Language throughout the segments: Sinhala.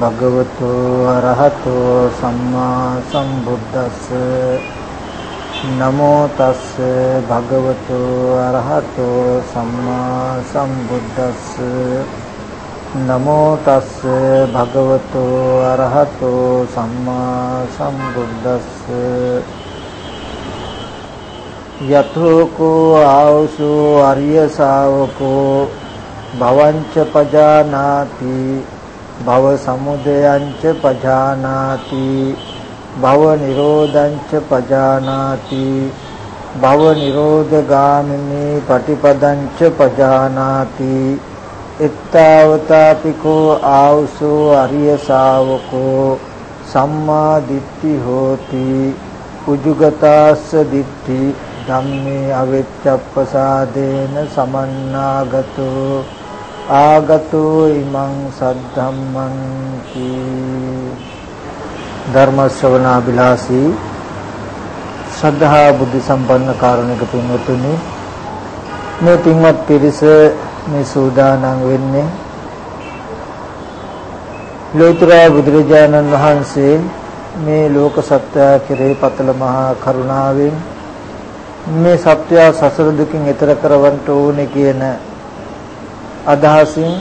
නමෝ තස්ස භගවතු අරහතෝ සම්මා සම්බුද්දස්ස. නමෝ තස්ස භගවතු අරහතෝ සම්මා සම්බුද්දස්ස. නමෝ තස්ස භගවතු අරහතෝ සම්මා සම්බුද්දස්ස. යතෝකෝ ආවසෝ අරිය ශාවකෝ භවංච පජානාති භව සමුදයංච පජානාති භව නිරෝධංච පජානාති භව නිරෝධගාමිනී පටිපදංච පජානාති එත්තාවතාපිකෝ ආවසෝ අරිය ශාවකෝ සම්මා දිට්ඨි හෝති උජුගතාස්ස දිට්ඨි ධම්මේ අවෙච්ඡප්පසාදේන සමන්නාගතෝ. ආගතෝ ඉමං සද්ධම්මං කී ධර්ම ශ්‍රවණාබිලාසී ශ්‍රද්ධා බුද්ධ සම්පන්න කාරුණික පින්වතුනි මේ පින්වත් පිරිස මේ සූදානම් වෙන්නේ ලෝතර බුදුරජාණන් වහන්සේ මේ ලෝක සත්‍ය කෙරෙහි පතල මහා කරුණාවෙන් මේ සත්‍ය සසර දුකින් එතර කරවන්න ඕනේ කියන අදහසින්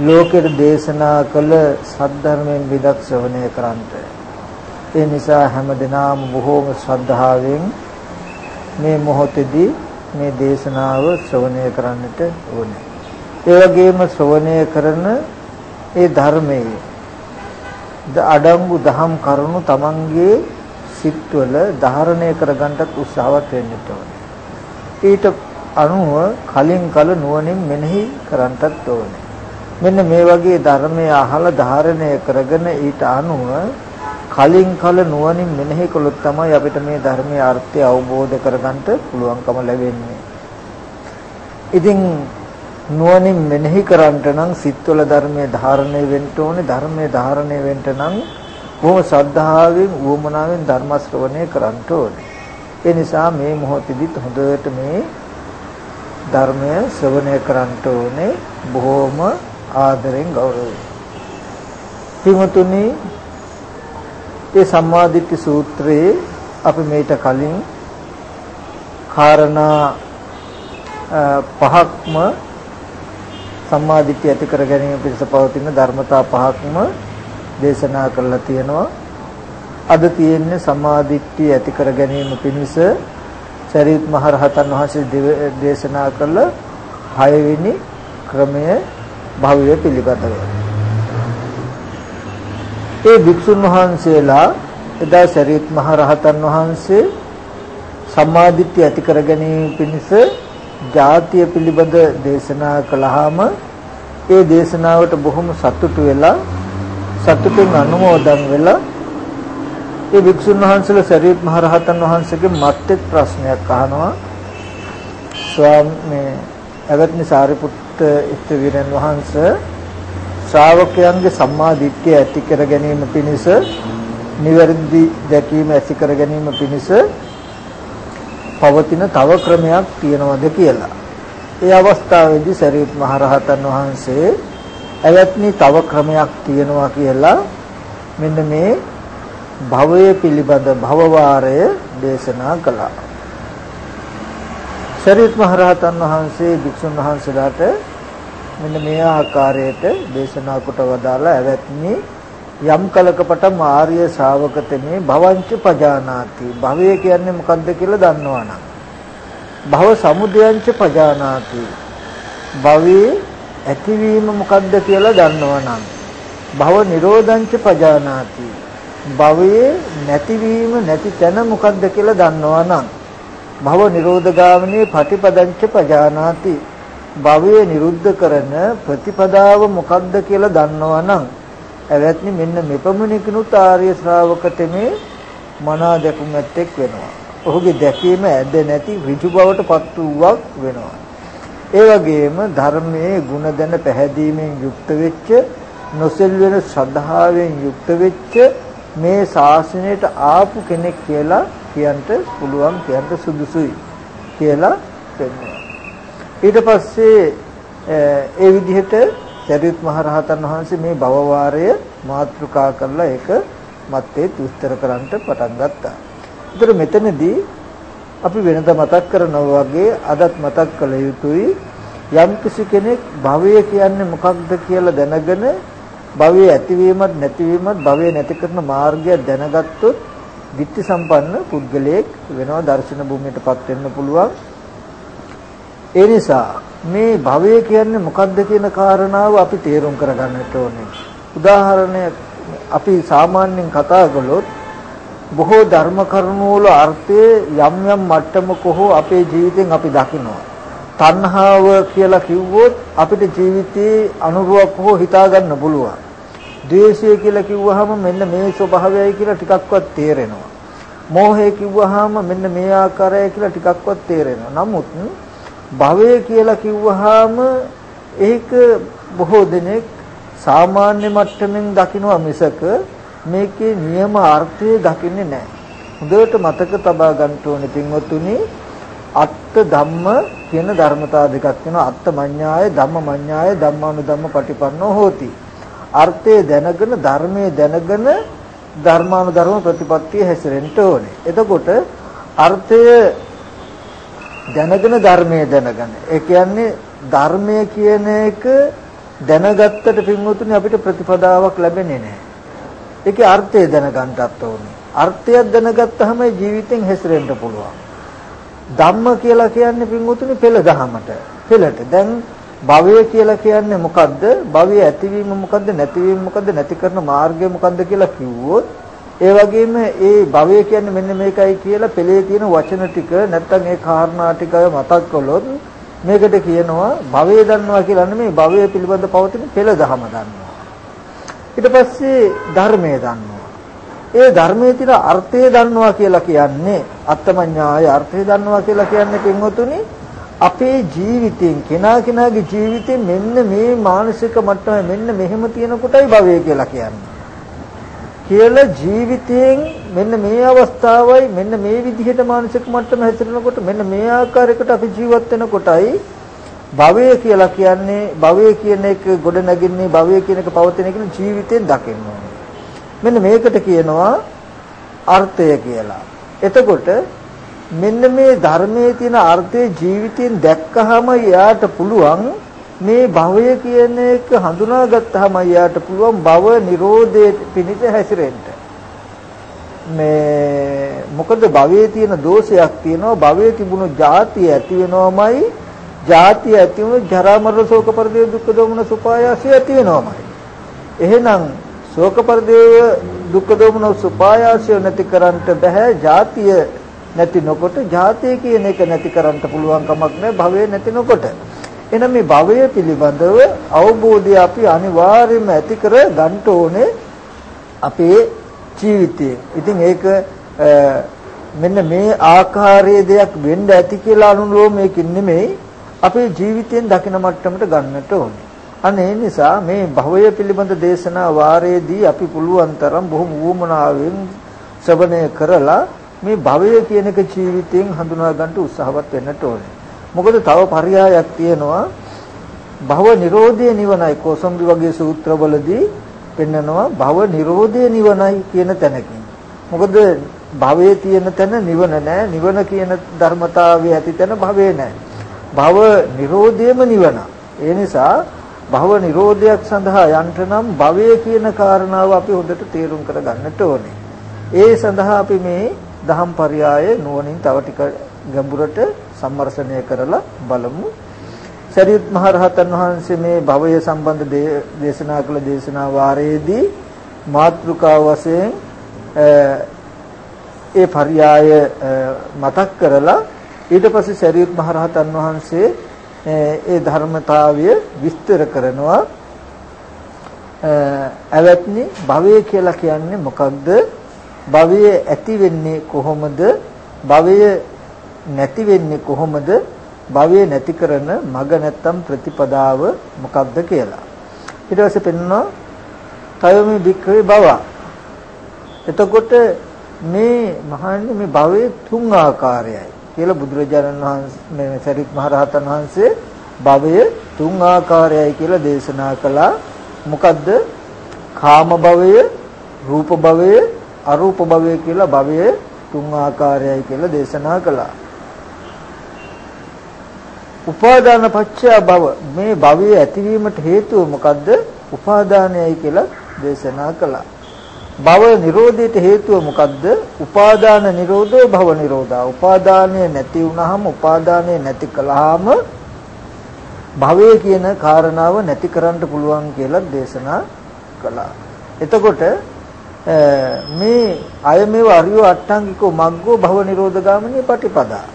ලෝකෙට දේශනා කළ සද්ධර්මයෙන් විදක් ශ්‍රවණය කරන්ට ඒ නිසා හැමදෙනාම බොහෝම ශ්‍රද්ධාවෙන් මේ මොහොතේදී මේ දේශනාව ශ්‍රවණය කරන්නට ඕනේ. ඒ වගේම ශ්‍රවණය කරන ඒ ධර්මයේ අඩංගු දහම් කරුණු තමන්ගේ සිත්වල ධාරණය කරගන්නත් උත්සාහවත් වෙන්න ඕනේ. ඊට අනුව කලින් කල නුවණින් මෙනෙහි කරන්නත් ඕනේ. මෙන්න මේ වගේ ධර්මයේ අහලා ධාරණය කරගෙන ඊට අනුව කලින් කල නුවණින් මෙනෙහි කළොත් තමයි අපිට මේ ධර්මයේ අර්ථය අවබෝධ කරගන්න පුළුවන්කම ලැබෙන්නේ. ඉතින් නුවණින් මෙනෙහි කරන්නට නම් සිත්වල ධර්මයේ ධාරණය වෙන්න ඕනේ ධර්මයේ ධාරණය වෙන්න නම් බොහොම ශ්‍රද්ධාවෙන් උවමනාවෙන් ධර්ම ශ්‍රවණය කරන්න ඕනේ. ඒ නිසා මේ මොහොතේදීත් හොඳට මේ ධර්මය ශ්‍රවණය කරන්න ඕනේ බොහොම ආදරෙන් ගෞරවයෙන්. පින්වතුනි ඒ සම්මාදිට්ඨි සූත්‍රයේ අපි මේට කලින් කාරණා පහක්ම සම්මාදිට්ඨිය ඇති කර ගැනීම පිණිස පවතින ධර්මතා පහක්ම දේශනා කරලා තියෙනවා. අද තියෙන්නේ සමාධිත්‍ය ඇති කර ගැනීම පිණිස සරියුත් මහරහතන් වහන්සේ දේශනා කළ හයවෙනි ක්‍රමය භවය පිළිබඳව. ඒ භික්ෂුන් වහන්සේලා එදා සරියුත් මහරහතන් වහන්සේ සමාධිත්‍ය ඇති කර ගැනීම පිණිස ජාතිය පිළිබඳ දේශනා කළාම ඒ දේශනාවට බොහොම සතුටු වෙලා සතුටින් අනුමෝදන් වෙලා ඒ වික්ෂුන් වහන්සේලා සරියුත් මහ රහතන් වහන්සේගේ මත්තේ ප්‍රශ්නයක් අහනවා ස්වාමී එවත්නි සාරිපුත්ත ඉස්තවිරන් වහන්සේ ශ්‍රාවකයන්ගේ සම්මා දිට්ඨිය ඇති කර ගැනීම පිණිස නිවැරදි දැකීම ඇති කර ගැනීම පිණිස පවතින තව ක්‍රමයක් තියනවද කියලා. ඒ අවස්ථාවේදී සරියුත් මහ රහතන් වහන්සේ එවත්නි තව ක්‍රමයක් තියෙනවා කියලා මෙන්න මේ භවය පිළිබඳ භවවාරය දේශනා කළා. ශරීත් මහරහතන් වහන්සේ භික්ෂුන් වහන්සේලාට මෙන්න මේ ආකාරයට දේශනා කොට වදාලා එවත්නි යම් කලකපට ආර්ය ශ්‍රාවකතමේ භවංච පජානාති. භවය කියන්නේ මොකද්ද කියලා දන්නවනම්. භව සමුදයංච පජානාති. භවයේ ඇතිවීම මොකද්ද කියලා දන්නවනම්. භව නිරෝධංච පජානාති. භවයේ නැතිවීම නැති තැන මොකද්ද කියලා දන්නවනම් භව නිරෝධගාමිනී ප්‍රතිපදංච පජානාති භවය නිරුද්ධ කරන ප්‍රතිපදාව මොකක්ද කියලා දන්නවනම් එවත්නි මෙන්න මෙපමණකිනුත් ආර්ය ශ්‍රාවකතමේ මනා දැකුම් ඇත්තෙක් වෙනවා. ඔහුගේ දැකීම ඇද නැති ඍජු බවට පත් වූවක් වෙනවා. ඒ වගේම ධර්මයේ ගුණ දැන පැහැදීමෙන් යුක්ත වෙච්ච නොසෙල් වෙන ශ්‍රද්ධාවෙන් යුක්ත වෙච්ච මේ ශාසනයට ආපු කෙනෙක් කියලා කියන්න පුළුවන් කියන්න සුදුසුයි කියලා පෙන්වනවා. ඊට පස්සේ ඒ විදිහට චරිත මහරහතන් වහන්සේ මේ භව වාරය මාතෘකා කරලා ඒක මත්තේ විස්තර කරන්නට පටන් ගත්තා. ඒතර මෙතනදී අපි වෙනද මතක් කරනවා වගේ අදත් මතක් කළ යුතුයි යම් කිසි කෙනෙක් භවය කියන්නේ මොකක්ද කියලා දැනගෙන භවයේ ඇතිවීමත් නැතිවීමත් භවයේ නැති කරන මාර්ගය දැනගත්තොත් විත්ති සම්පන්න පුද්ගලයෙක් වෙනවා දර්ශන භූමියටපත් වෙන්න පුළුවන් ඒ නිසා මේ භවය කියන්නේ මොකක්ද කියන කාරණාව අපි තේරුම් කරගන්නට ඕනේ උදාහරණයක් අපි සාමාන්‍යයෙන් කතා කළොත් බොහෝ ධර්ම කරුණු වල අර්ථය යම් යම් මට්ටමක හෝ අපේ ජීවිතෙන් අපි දකිනවා. තණ්හාව කියලා කිව්වොත් අපිට ජීවිතේ අනුරුවක් හෝ හිතා ගන්න පුළුවන්. ද්වේෂය කියලා කිව්වහම මෙන්න මේ ස්වභාවයයි කියලා ටිකක්වත් තේරෙනවා. මෝහය කිව්වහම මෙන්න මේ ආකාරයයි කියලා ටිකක්වත් තේරෙනවා. නමුත් භවය කියලා කිව්වහම ඒක බොහෝ දෙනෙක් සාමාන්‍ය මට්ටමින් දකිනවා මිසක මේකේ නියම අර්ථය දකින්නේ නැහැ. හොඳට මතක තබා ගන්න ඕනේ පින්වත්තුනි අත්ත ධම්ම කියන ධර්මතා දෙකක් තියෙනවා අත්ත මඤ්ඤාය ධම්ම මඤ්ඤාය ධම්මානුධම්ම පටිපන්නෝ හෝති. අර්ථය දැනගෙන ධර්මයේ දැනගෙන ධර්මානුධර්ම ප්‍රතිපත්තිය හැසිරෙන්න ඕනේ. එතකොට අර්ථය දැනගෙන ධර්මයේ දැනගෙන. ඒ කියන්නේ ධර්මය කියන එක දැනගත්තට පින්වතුනි අපිට ප්‍රතිපදාවක් ලැබෙන්නේ නැහැ. ඒකේ අර්ථය දැනගන්නත් ඕනේ. අර්ථයක් දැනගත්තාම ජීවිතෙන් හැසිරෙන්න පුළුවන්. ධම්ම කියලා කියන්නේ පින්වතුනි පෙළ දහමට. පෙළට. දැන් භවය කියලා කියන්නේ මොකද්ද? භවය ඇතිවීම මොකද්ද? නැතිවීම මොකද්ද? නැති කරන මාර්ගය මොකද්ද කියලා කිව්වොත් ඒ වගේම ඒ භවය කියන්නේ මෙන්න මේකයි කියලා පෙළේ තියෙන වචන ටික නැත්තම් ඒ කාරණා ටික මතක් කළොත් මේකට කියනවා භවය දන්නවා කියලා නෙමෙයි භවය පිළිබඳ පවතින පෙළ දහම දන්නවා. ඊට පස්සේ ධර්මය දන්නවා. ඒ ධර්මයේ තියෙන අර්ථය දන්නවා කියලා කියන්නේ අත්තමඤ්ඤාය අර්ථය දන්නවා කියලා කියන්නේ පින්වතුනි අපේ ජීවිතෙන් කෙනා කෙනාගේ ජීවිතේ මෙන්න මේ මානසික මට්ටම මෙන්න මෙහෙම තියෙන කොටයි භවය කියලා කියන්නේ. කියලා ජීවිතයෙන් මෙන්න මේ අවස්ථාවයි මෙන්න මේ විදිහට මානසික මට්ටම හැසිරෙනකොට මෙන්න මේ ආකාරයකට අපි ජීවත් වෙන කොටයි භවය කියලා කියන්නේ භවය කියන එක ගොඩ නැගින්නේ භවය කියන එක පවතින කියන ජීවිතයෙන් දකින්න ඕනේ. මෙන්න මේකට කියනවා අර්ථය කියලා. එතකොට මෙන්න මේ ධර්මයේ තියෙන අර්ථය ජීවිතයෙන් දැක්කහම යාට පුළුවන් මේ භවය කියන එක හඳුනාගත්තාම යාට පුළුවන් භව නිරෝධයේ පිණිස හැසිරෙන්න. මේ මොකද භවයේ තියෙන දෝෂයක් තියෙනවා භවයේ තිබුණු ಜಾති ඇති වෙනවමයි ජාතිය ඇති වුණු ජරා මරණ ශෝක පරිදේ දුක්ඛ දෝමන සුපායාසය ඇති වෙනවමයි. එහෙනම් ශෝක පරිදේ දුක්ඛ දෝමන සුපායාසය නැති කරන්නට බෑ ජාතිය නැති නොකොට ජාතිය කියන එක නැති කරන්න පුළුවන් කමක් නැහැ භවය නැති නොකොට. එහෙනම් මේ භවය පිළිබඳව අවබෝධය අපි අනිවාර්යයෙන්ම ඇති කර ගන්න ඕනේ අපේ ජීවිතයේ. ඉතින් ඒක මෙන්න මේ ආකාරයේ දෙයක් වෙන්න ඇති කියලා අනුලෝමයකින් නෙමෙයි අපේ ජීවිතයෙන් දකින මට්ටමට ගන්නට ඕනේ. අන්න ඒ නිසා මේ භවය පිළිබඳ දේශනා වාරයේදී අපි පුළුවන් තරම් බොහොම වුමනාවෙන් ශ්‍රවණය කරලා මේ භවය කියන එක ජීවිතයෙන් හඳුනා ගන්න උත්සාහවත් වෙන්නට ඕනේ. මොකද තව පරයයක් තියෙනවා භව නිරෝධය නිවනයි කොසම්බි වගේ සූත්‍රවලදී පෙන්නනවා භව නිරෝධය නිවනයි කියන තැනකින්. මොකද භවයේ තියෙන තැන නිවන නෑ නිවන කියන ධර්මතාවය ඇති තැන භවේ නෑ. භව නිරෝධයම නිවන. ඒ නිසා භව නිරෝධයක් සඳහා යන්ට නම් භවය කියන කාරණාව අපි හොඳට තේරුම් කරගන්නට ඕනේ. ඒ සඳහා අපි මේ දහම් පරයය නුවණින් තව ටික ගැඹුරට සම්මර්ෂණය කරලා බලමු. සරියුත් මහ රහතන් වහන්සේ මේ භවය සම්බන්ධ දේශනා කළ දේශනා වාරයේදී මාත්‍රිකා වශයෙන් ඒ පරයය මතක් කරලා ඊට පස්සේ සරියුත් මහරහතන් වහන්සේ ඒ ධර්මතාවය විස්තර කරනවා ඇවැත්නි භවය කියලා කියන්නේ මොකක්ද භවය ඇති වෙන්නේ කොහොමද භවය නැති වෙන්නේ කොහොමද භවය නැති කරන මග නැත්තම් ප්‍රතිපදාව මොකක්ද කියලා ඊට පස්සේ පෙන්වනවා තයොමි භික්ඛවේ භව එතකොට මේ මහන්නේ මේ භවයේ තුන් ආකාරයයි කියලා බුදුරජාණන් වහන්සේ මේ සරිත් මහ රහතන් වහන්සේ භවය තුන් ආකාරයයි කියලා දේශනා කළා. මොකද්ද? කාම භවය, රූප භවය, අරූප භවය කියලා භවය තුන් ආකාරයයි කියලා දේශනා කළා. උපාදාන පත්‍ය භව මේ භවයේ ඇතිවීමට හේතුව මොකද්ද? උපාදානයයි කියලා දේශනා කළා. භව නිරෝධයට හේතුව මොකද්ද? උපාදාන නිරෝධෝ භව නිරෝධා. උපාදානය නැති වුනහම උපාදානය නැති කළාම භවය කියන කාරණාව නැති කරන්න පුළුවන් කියලා දේශනා කළා. එතකොට මේ අයමෙව අරියෝ අට්ටාංගිකෝ මග්ගෝ භව නිරෝධ ගාමිනී පටිපදා.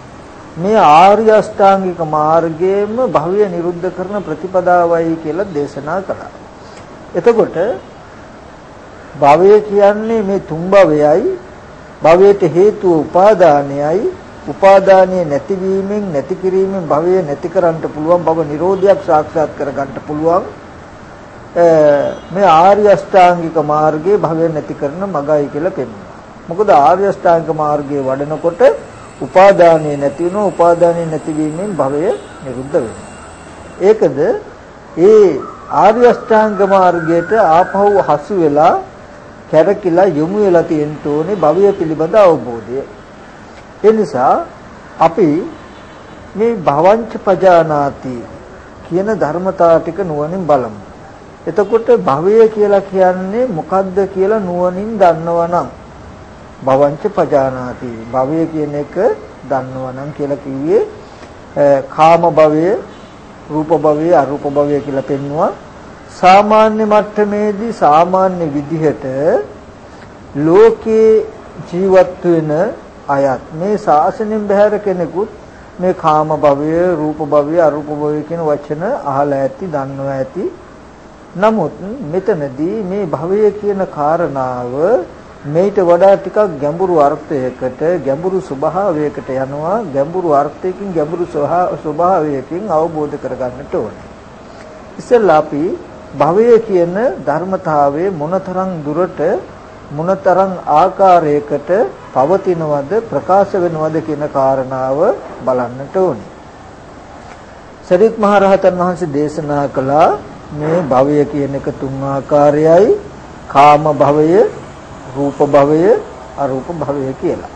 මේ ආර්ය අෂ්ටාංගික මාර්ගයේම භවය නිරුද්ධ කරන ප්‍රතිපදාවයි කියලා දේශනා කළා. එතකොට භවය කියන්නේ මේ තුන් භවයයි භවයට හේතුව උපාදානයයි. උපාදානයේ නැතිවීමෙන් නැති කිරීමෙන් භවය නැති කරන්න පුළුවන් භව නිරෝධයක් සාක්ෂාත් කරගන්න පුළුවන්. මේ ආර්ය අෂ්ටාංගික මාර්ගයේ භවය නැති කරන මගයි කියලා පෙන්වනවා. මොකද ආර්ය අෂ්ටාංගික මාර්ගයේ වඩනකොට උපාදානයේ නැති වෙනවා උපාදානයේ නැතිවීමෙන් භවය නිරුද්ධ වෙනවා. ඒකද ඒ ආර්ය අෂ්ටාංග මාර්ගයට ආපහු හසු වෙලා කැරකිලා යොමු වෙලා තියෙන්න ඕනේ භවය පිළිබඳ අවබෝධය. ඒ නිසා අපි මේ භවංච පජානාති කියන ධර්මතාව ටික නුවණින් බලමු. එතකොට භවය කියලා කියන්නේ මොකද්ද කියලා නුවණින් දන්නවනම්. භවංච පජානාති. භවය කියන එක දන්නවනම් කියලා කිව්වේ කාම භවය රූප භවය අරූප භවය කියලා පෙන්නවා සාමාන්‍ය මට්ටමේදී සාමාන්‍ය විදිහට ලෝකේ ජීවත් වෙන අයත් මේ ශාසනයෙන් බැහැර කෙනෙකුත් මේ කාම භවය රූප භවය අරූප භවය කියන වචන අහලා ඇති දන්නවා ඇති නමුත් මෙතනදී මේ භවය කියන කාරණාව මේට වඩා ටිකක් ගැඹුරු අර්ථයකට ගැඹුරු ස්වභාවයකට යනවා ගැඹුරු අර්ථයකින් ගැඹුරු ස්වභාවයකින් අවබෝධ කරගන්නට ඕනේ. ඉතින් අපි භවය කියන ධර්මතාවයේ මොනතරම් දුරට මොනතරම් ආකාරයකට පවතිනවද ප්‍රකාශ වෙනවද කියන කාරණාව බලන්නට ඕනේ. සරිත් මහ රහතන් වහන්සේ දේශනා කළා මේ භවය කියන එක තුන් ආකාරයයි කාම භවය රූප භවය අරූප භවය කියලා.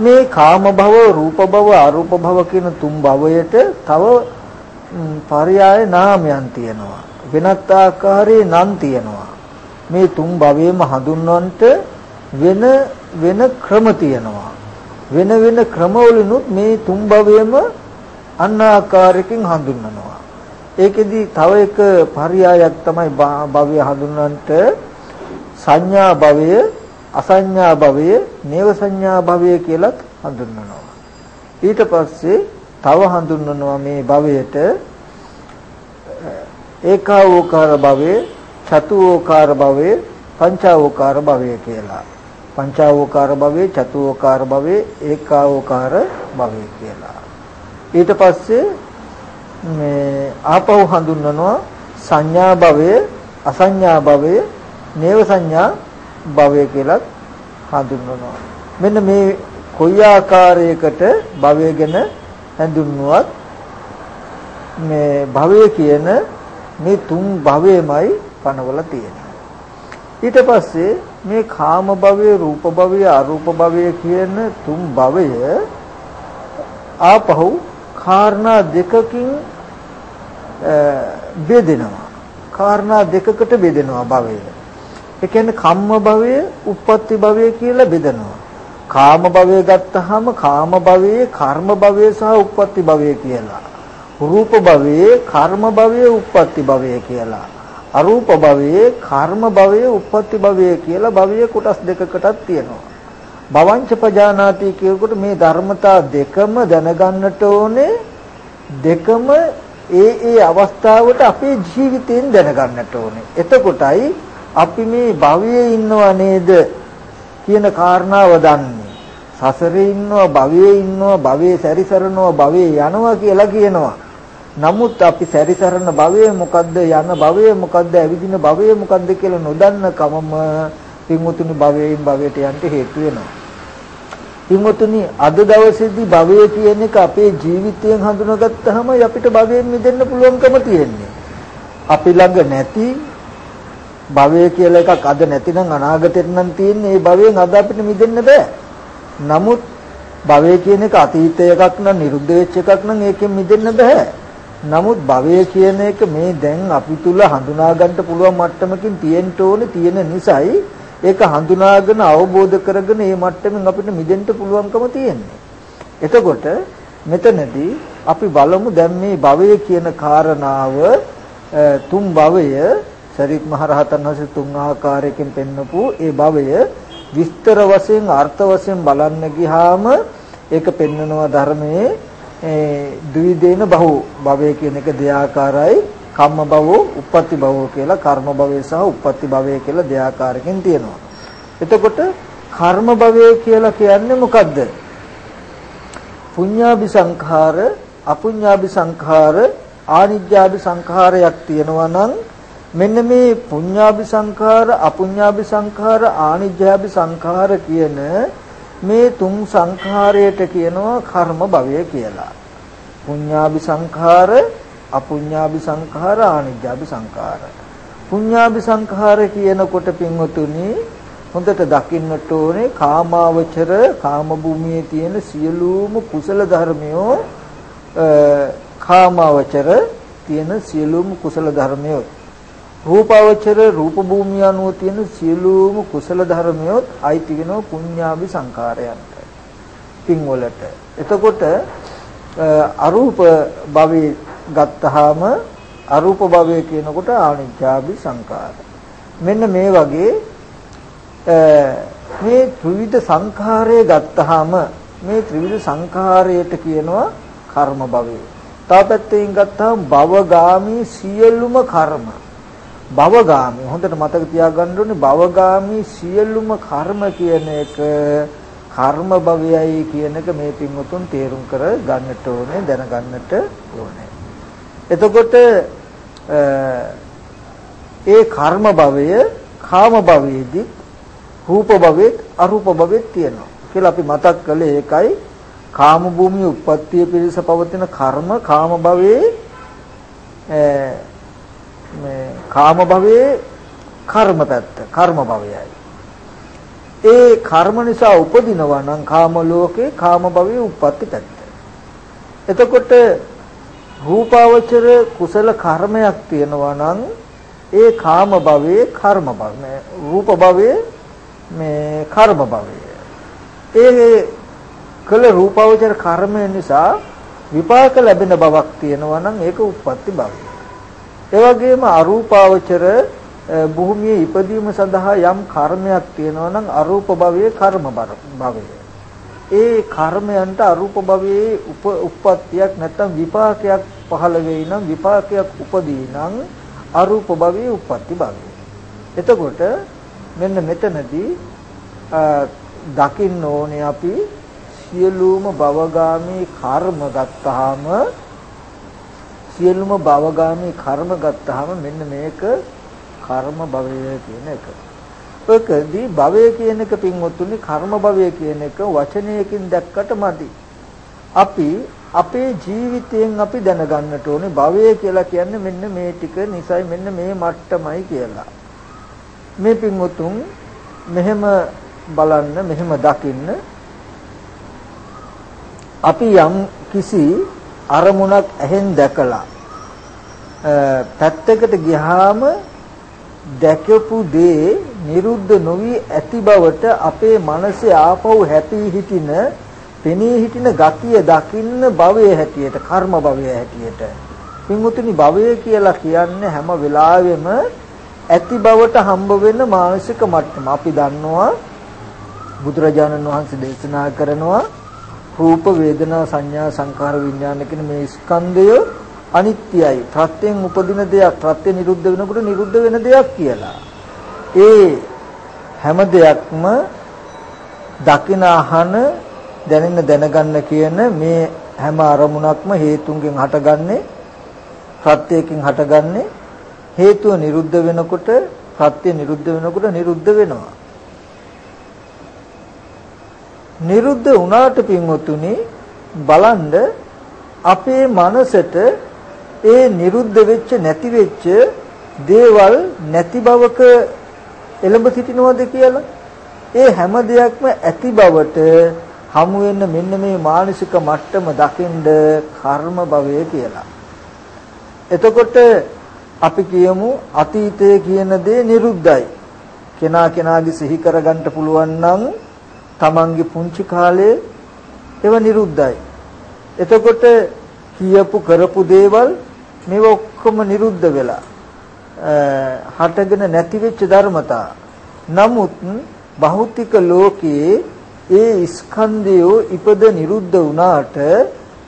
මේ කාම භව රූප භව අරූප භව කියන තුන් භවයට තව පරයාය නාමයන් තියෙනවා. වෙනත් ආකාරයේ නම් තියෙනවා. මේ තුන් භවයේම හඳුන්වන්නට වෙන වෙන ක්‍රම තියෙනවා. වෙන වෙන ක්‍රමවලිනුත් මේ තුන් භවයේම අන්න ආකාරයකින් හඳුන්වනවා. ඒකෙදි තව එක පරයායක් තමයි භවය හඳුන්වන්නට සංඥා භවය අසංඥා භවය නේව සංඥා භවය කියලත් හඳුන්වනවා. ඊට පස්සේ තව හඳුන්වනවා මේ භවයට ඒකාවෝකාර භවය චතුෝකාර භවය පංචාවෝකාර භවය කියලා. පංචාවෝකාර භවය චතුෝකාර භවය ඒකාවෝකාර භවය කියලා. ඊට පස්සේ මේ ආපහු හඳුන්වනවා සංඥා භවය අසංඥා භවය නේව සංඥා භවය කියලා හඳුන්වනවා. මෙන්න මේ කොයි ආකාරයකට භවය ගැන හඳුන්වුවත් මේ භවය කියන මේ තුන් භවයමයි පනවල තියෙන්නේ. ඊට පස්සේ මේ කාම භවය, රූප භවය, අරූප භවය කියන තුන් භවය ආපහු කාරණා දෙකකින් බෙදෙනවා. කාරණා දෙකකට බෙදෙනවා භවය. ඒ කියන්නේ කම්ම භවය, උප්පත්ති භවය කියලා බෙදනවා. කාම භවය ගත්තාම කාම භවයේ කර්ම භවය සහ උප්පත්ති භවය කියලා. රූප භවයේ කර්ම භවය, උප්පත්ති භවය කියලා. අරූප භවයේ කර්ම භවය, උප්පත්ති භවය කියලා භවය කොටස් දෙකකටත් තියෙනවා. භවංච පජානාති කියනකොට මේ ධර්මතා දෙකම දැනගන්නට ඕනේ දෙකම ඒ ඒ අවස්ථාවට අපේ ජීවිතයෙන් දැනගන්නට ඕනේ. එතකොටයි අපි මේ භවයේ ඉන්නව නේද කියන කාරණාව දන්නේ. සසරේ ඉන්නවා භවයේ ඉන්නවා භවයේ සැරිසරනවා භවයේ යනවා කියලා කියනවා. නමුත් අපි සැරිසරන භවයේ මොකද්ද යන භවයේ මොකද්ද ඇවිදින භවයේ මොකද්ද කියලා නොදන්න කමම පින්වතුනි භවයෙන් භවයට යන්න හේතු වෙනවා. පින්වතුනි අද දවසේදී භවය කියන එක අපේ ජීවිතයෙන් හඳුනාගත්තාම අපිට භවයෙන් මිදෙන්න පුළුවන්කම තියෙන්නේ. අපි ළඟ නැති භවය කියලා එකක් අද නැතිනම් අනාගතෙට නම් තියෙන්නේ. ඒ භවයෙන් අද අපිට මිදෙන්න බෑ. නමුත් භවය කියන එක අතීත එකක් නම් නිරුද්ධ වෙච්ච එකක් නම් ඒකෙන් මිදෙන්න බෑ. නමුත් භවය කියන එක මේ දැන් අපි තුල හඳුනා ගන්න පුළුවන් මට්ටමකින් තියෙන්න ඕනේ තියෙන නිසායි ඒක හඳුනාගෙන අවබෝධ කරගෙන මේ මට්ටමින් අපිට මිදෙන්න පුළුවන්කම තියෙන්නේ. එතකොට මෙතනදී අපි බලමු දැන් මේ භවය කියන කාරණාව තුන් භවය සරිත් මහරහතන් වහන්සේ තුන් ආකාරයකින් පෙන්වපු ඒ භවය විස්තර වශයෙන් අර්ථ වශයෙන් බලන්න ගියාම ඒක පෙන්වනවා ධර්මයේ ද්විදේන බහු භවය කියන එක දෙආකාරයි කම්ම භවෝ උප්පත්ති භවෝ කියලා කර්ම භවය සහ උප්පත්ති භවය කියලා දෙආකාරකින් තියෙනවා. එතකොට කර්ම භවය කියලා කියන්නේ මොකද්ද? පුඤ්ඤාභි සංඛාර, අපුඤ්ඤාභි සංඛාර, ආනිජ්ජාභි සංඛාරයක් තියෙනවා නම් මෙන්න මේ පුඤ්ඤාභි සංඛාර, අපුඤ්ඤාභි සංඛාර, ආනිජ්ජාභි සංඛාර කියන මේ තුන් සංඛාරයට කියනවා කර්ම භවය කියලා. පුඤ්ඤාභි සංඛාර අපුඤ්ඤාභි සංඛාර ආනිජ්ජාභි සංඛාර පුඤ්ඤාභි සංඛාර කියනකොට පින්වතුනි හොඳට දකින්නට ඕනේ කාමාවචර කාම භූමියේ තියෙන සියලුම කුසල ධර්මයෝ කාමාවචර තියෙන සියලුම කුසල ධර්මයෝ. රූපාවචර රූප භූමිය අනුව තියෙන සියලුම කුසල ධර්මයොත් අයිති වෙනවා පුඤ්ඤාභි සංඛාරයන්ට පින්වලට. එතකොට අරූප භවයේ ගත්තාම අරූප භවය කියනකොට ආනිච්ඡාභි සංකාර. මෙන්න මේ වගේ මේ ත්‍රිවිධ සංඛාරය ගත්තාම මේ ත්‍රිවිධ සංඛාරයට කියනවා කර්ම භවය. තව පැත්තකින් ගත්තාම භවගාමි සියලුම කර්ම. භවගාමි හොඳට මතක තියාගන්න ඕනේ භවගාමි සියලුම කර්ම කියන එක කර්ම භවයයි කියන එක මේ පින්වතුන් තේරුම් කර ගන්නට ඕනේ දැනගන්නට ඕනේ. එතකොට ඒ කර්ම භවය කාම භවයේදී රූප භවෙත් අරූප භවෙත් තියෙනවා. කියලා අපි මතක් කළේ ඒකයි. කාම භූමියේ උප්පත්තිය පිරිස පවතින කර්ම කාම භවයේ මේ කාම භවයේ කර්ම පැත්ත කර්ම භවයයි. ඒ කර්ම නිසා උපදිනවා නම් කාම ලෝකේ කාම භවයේ උප්පත්ති පැත්ත. එතකොට රූපාවචර කුසල කර්මයක් තියෙනවා නම් ඒ කාම භවයේ කර්ම භව. රූප භවයේ මේ කර්ම භවය. ඒ කළ රූපාවචර කර්මය නිසා විපාක ලැබෙන බවක් තියෙනවා නම් ඒක උත්පත්ති භවය. ඒ වගේම අරූපාවචර භූමියේ ඉපදීම සඳහා යම් කර්මයක් තියෙනවා නම් අරූප භවයේ කර්ම භවය. ඒ කර්මයන්ට අරූප භවයේ උප්පත්තියක් නැත්නම් විපාකයක් පහළ වෙයි නම් විපාකයක් උපදී නම් අරූප භවයේ උප්පත්ති භවය. එතකොට මෙන්න මෙතනදී දකින්න ඕනේ අපි සියලුම භවගාමී කර්ම ගත්තාම සියලුම භවගාමී කර්ම ගත්තාම මෙන්න මේක කර්ම භවය කියන එක. ඔකදී භවය කියන එක පින්වත්තුනි කර්ම භවය කියන එක වචනයකින් දැක්කට මදි. අපි අපේ ජීවිතයෙන් අපි දැනගන්නට ඕනේ භවය කියලා කියන්නේ මෙන්න මේ ටික නිසයි මෙන්න මේ මට්ටමයි කියලා. මේ පින්වතුන් මෙහෙම බලන්න මෙහෙම දකින්න අපි යම් කිසි අරමුණක් ඇහෙන් දැකලා පැත්තකට ගියාම දැකපු දේ නිරුද්ධ නොවි ඇති බවට අපේ මනසේ ආපහු හැපී හිටින පෙනී හිටින ගතිය දකින්න භවයේ හැටියට කර්ම භවයේ හැටියට. පින්වතුනි භවය කියලා කියන්නේ හැම වෙලාවෙම ඇති බවට හම්බ වෙන මානසික මට්ටම. අපි දන්නවා බුදුරජාණන් වහන්සේ දේශනා කරනවා රූප වේදනා සංඥා සංකාර විඥාන කියන මේ ස්කන්ධය අනිත්‍යයි. ප්‍රත්‍යයෙන් උපදින දෙයක් ප්‍රත්‍ය නිරුද්ධ වෙනකොට නිරුද්ධ වෙන දෙයක් කියලා. ඒ හැම දෙයක්ම දකින අහන දැනෙන්න දැනගන්න කියන මේ හැම අරමුණක්ම හේතුන්ගෙන් හටගන්නේ ප්‍රත්‍යයෙන් හටගන්නේ හේතුව නිරුද්ධ වෙනකොට ප්‍රත්‍ය නිරුද්ධ වෙනකොට නිරුද්ධ වෙනවා. නිරුද්ධ වුණාට පින්වතුනි බලන්න අපේ මනසට ඒ නිරුද්ධ වෙච්ච නැති වෙච්ච දේවල් නැති බවක එළඹ සිටිනවද කියලා ඒ හැම දෙයක්ම ඇති බවට හමු වෙන්න මෙන්න මේ මානසික මට්ටම දකින්ද කර්ම භවය කියලා. එතකොට අපි කියමු අතීතය කියන දේ නිරුද්ධයි. කෙනා කෙනාගේ සිහි කරගන්න පුළුවන් නම් තමන්ගේ පුංචි කාලේ ඒව නිරුද්ධයි. එතකොට කියපු කරපු දේවල් මේව ඔක්කොම නිරුද්ධ වෙලා හටගෙන නැති වෙච්ච ධර්මතා. නමුත් භෞතික ලෝකයේ ඒ ස්කන්ධය ඉපද නිරුද්ධ වුණාට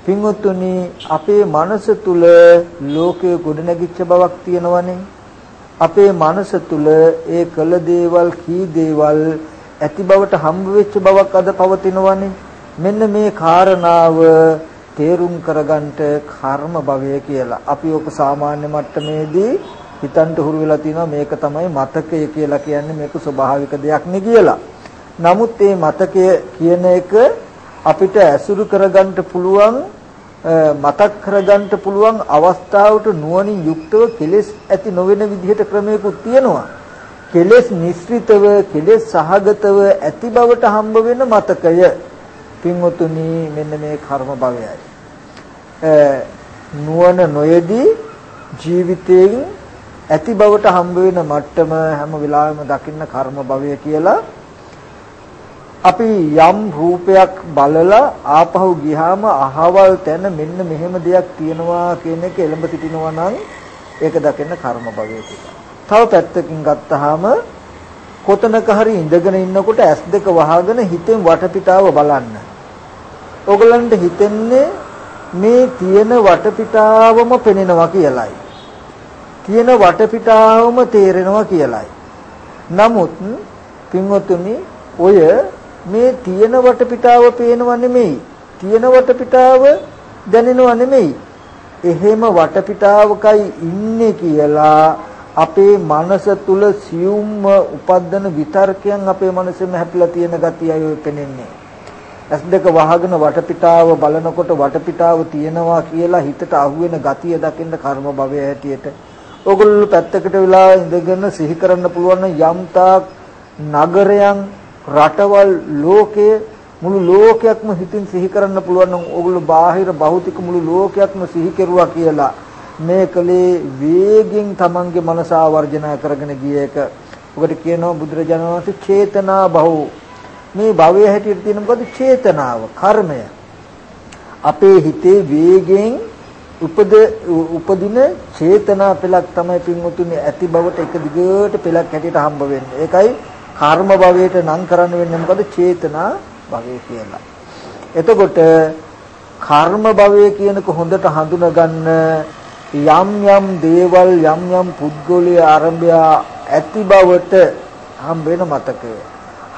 පින්වතුනි අපේ මනස තුල ලෝකයේ ගොඩනැගිච්ච බවක් තියෙනවනේ අපේ මනස තුල ඒ කළ දේවල් කී දේවල් ඇති බවට හම්බ වෙච්ච බවක් අද පවතිනවනේ මෙන්න මේ කාරණාව තේරුම් කරගන්නට කර්ම භවය කියලා. අපි ඔක සාමාන්‍ය මට්ටමේදී හිතන්ට හුරු වෙලා තිනවා මේක තමයි මතකය කියලා කියන්නේ මේක ස්වභාවික දෙයක් නේ කියලා. නමුත් මේ මතකය කියන එක අපිට ඇසුරු කරගන්න පුළුවන් මතක් කරගන්න පුළුවන් අවස්ථාවට නුවණින් යුක්තව කෙලෙස් ඇති නොවන විදිහට ක්‍රමයකුත් තියෙනවා. කෙලෙස් නිස්ෘතව කෙලෙස් සහගතව ඇති බවට හම්බ වෙන මතකය පින්වතුනි මෙන්න මේ කර්ම භවයයි. නුවණ නොයේදී ජීවිතයෙන් ඇති බවට හම්බ වෙන මට්ටම හැම වෙලාවෙම දකින්න කර්ම භවය කියලා අපි යම් රූපයක් බලලා ආපහු ගියාම අහවල් තැන මෙන්න මෙහෙම දෙයක් තියෙනවා කියන එක එළඹ සිටිනවා නම් ඒක දකින්න කර්ම භවය කියලා. තව පැත්තකින් ගත්තාම කොතනක හරි ඉඳගෙන ඉන්නකොට ඇස් දෙක වහගෙන හිතෙන් වටපිටාව බලන්න. ඕගලන්ට හිතෙන්නේ මේ තියෙන වටපිටාවම පෙනෙනවා කියලයි. තියෙන වටපිටාවම තේරෙනවා කියලයි. නමුත් පින්වතුනි ඔය මේ තියෙන වටපිටාව පේනව නෙමෙයි. තියෙන වටපිටාව දැනෙනව නෙමෙයි. එහෙම වටපිටාවකයි ඉන්නේ කියලා අපේ මනස තුල සියුම්ම උපද්දන විතර්කයන් අපේ මනසෙම හැපිලා තියෙන ගතියයි ඔය පෙනෙන්නේ. ඇස් දෙක වහගෙන වටපිටාව බලනකොට වටපිටාව තියෙනවා කියලා හිතට අහුවෙන ගතිය දකින්න කර්ම භවය හැටියට ඕගොල්ලෝ පැත්තකට වෙලා ඉඳගෙන සිහි කරන්න පුළුවන් යම් තාක් නගරයන් රටවල් ලෝකයේ මුළු ලෝකයක්ම හිතින් සිහි කරන්න පුළුවන් නම් ඕගොල්ලෝ බාහිර භෞතික මුළු ලෝකයක්ම සිහි කෙරුවා කියලා මේ කලේ වේගෙන් Tamange මනස ආවර්ජන කරගෙන ගිය එක. ඔකට කියනවා බුදුරජාණන් වහන්සේ චේතනා බහුව මේ භවය හැටියට තියෙන මොකද චේතනාව කර්මය අපේ හිතේ වේගෙන් උපද උපදින චේතනා පෙළක් තමයි පින්වතුනි ඇති බවට එක දිගට පෙළක් හැටියට හම්බ වෙන්නේ. ඒකයි කර්ම භවයට නම් කරන්න වෙන්නේ මොකද චේතනා භවය කියලා. එතකොට කර්ම භවය කියනක හොඳට හඳුනගන්න යම් යම් දේවල් යම් යම් පුද්ගලයේ ආරම්භය ඇති බවට හම්බ වෙන මතකය.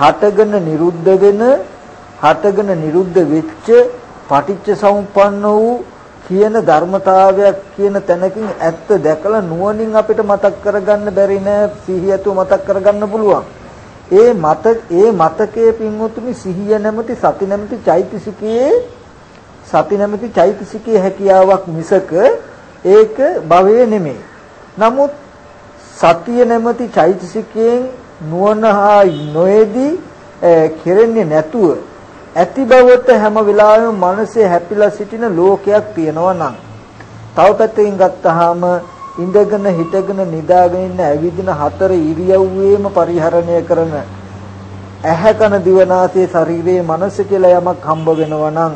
හටගෙන නිරුද්ධ වෙන හටගෙන නිරුද්ධ වෙච්ච පටිච්ච සමුප්පන්න වූ කියන ධර්මතාවයක් කියන තැනකින් ඇත්ත දැකලා නුවණින් අපිට මතක් කරගන්න බැරි නෑ සිහියතු මතක් කරගන්න පුළුවන්. ඒ මත ඒ මතකයේ පින්වතුනි සිහිය නැමැති සති නැමැති චෛතසිකයේ සති නැමැති චෛතසිකයේ හැකියාවක් මිසක ඒක භවයේ නෙමෙයි. නමුත් සතිය නැමැති චෛතසිකයෙන් නුවණ හා නොයේදී කෙරෙන්නේ නැතුව ඇති බවට හැම වෙලාවෙම මනසේ හැපිලා සිටින ලෝකයක් තියෙනවා නම් තව පැත්තකින් ගත්තාම ඉඳගෙන හිටගෙන නිදාගෙන ඉන්න ඇවිදින හතර ඉරියව්වේම පරිහරණය කරන ඇහැ කන දිවනාසය ශරීරයේ මනස කියලා යමක් හම්බ වෙනවා නම්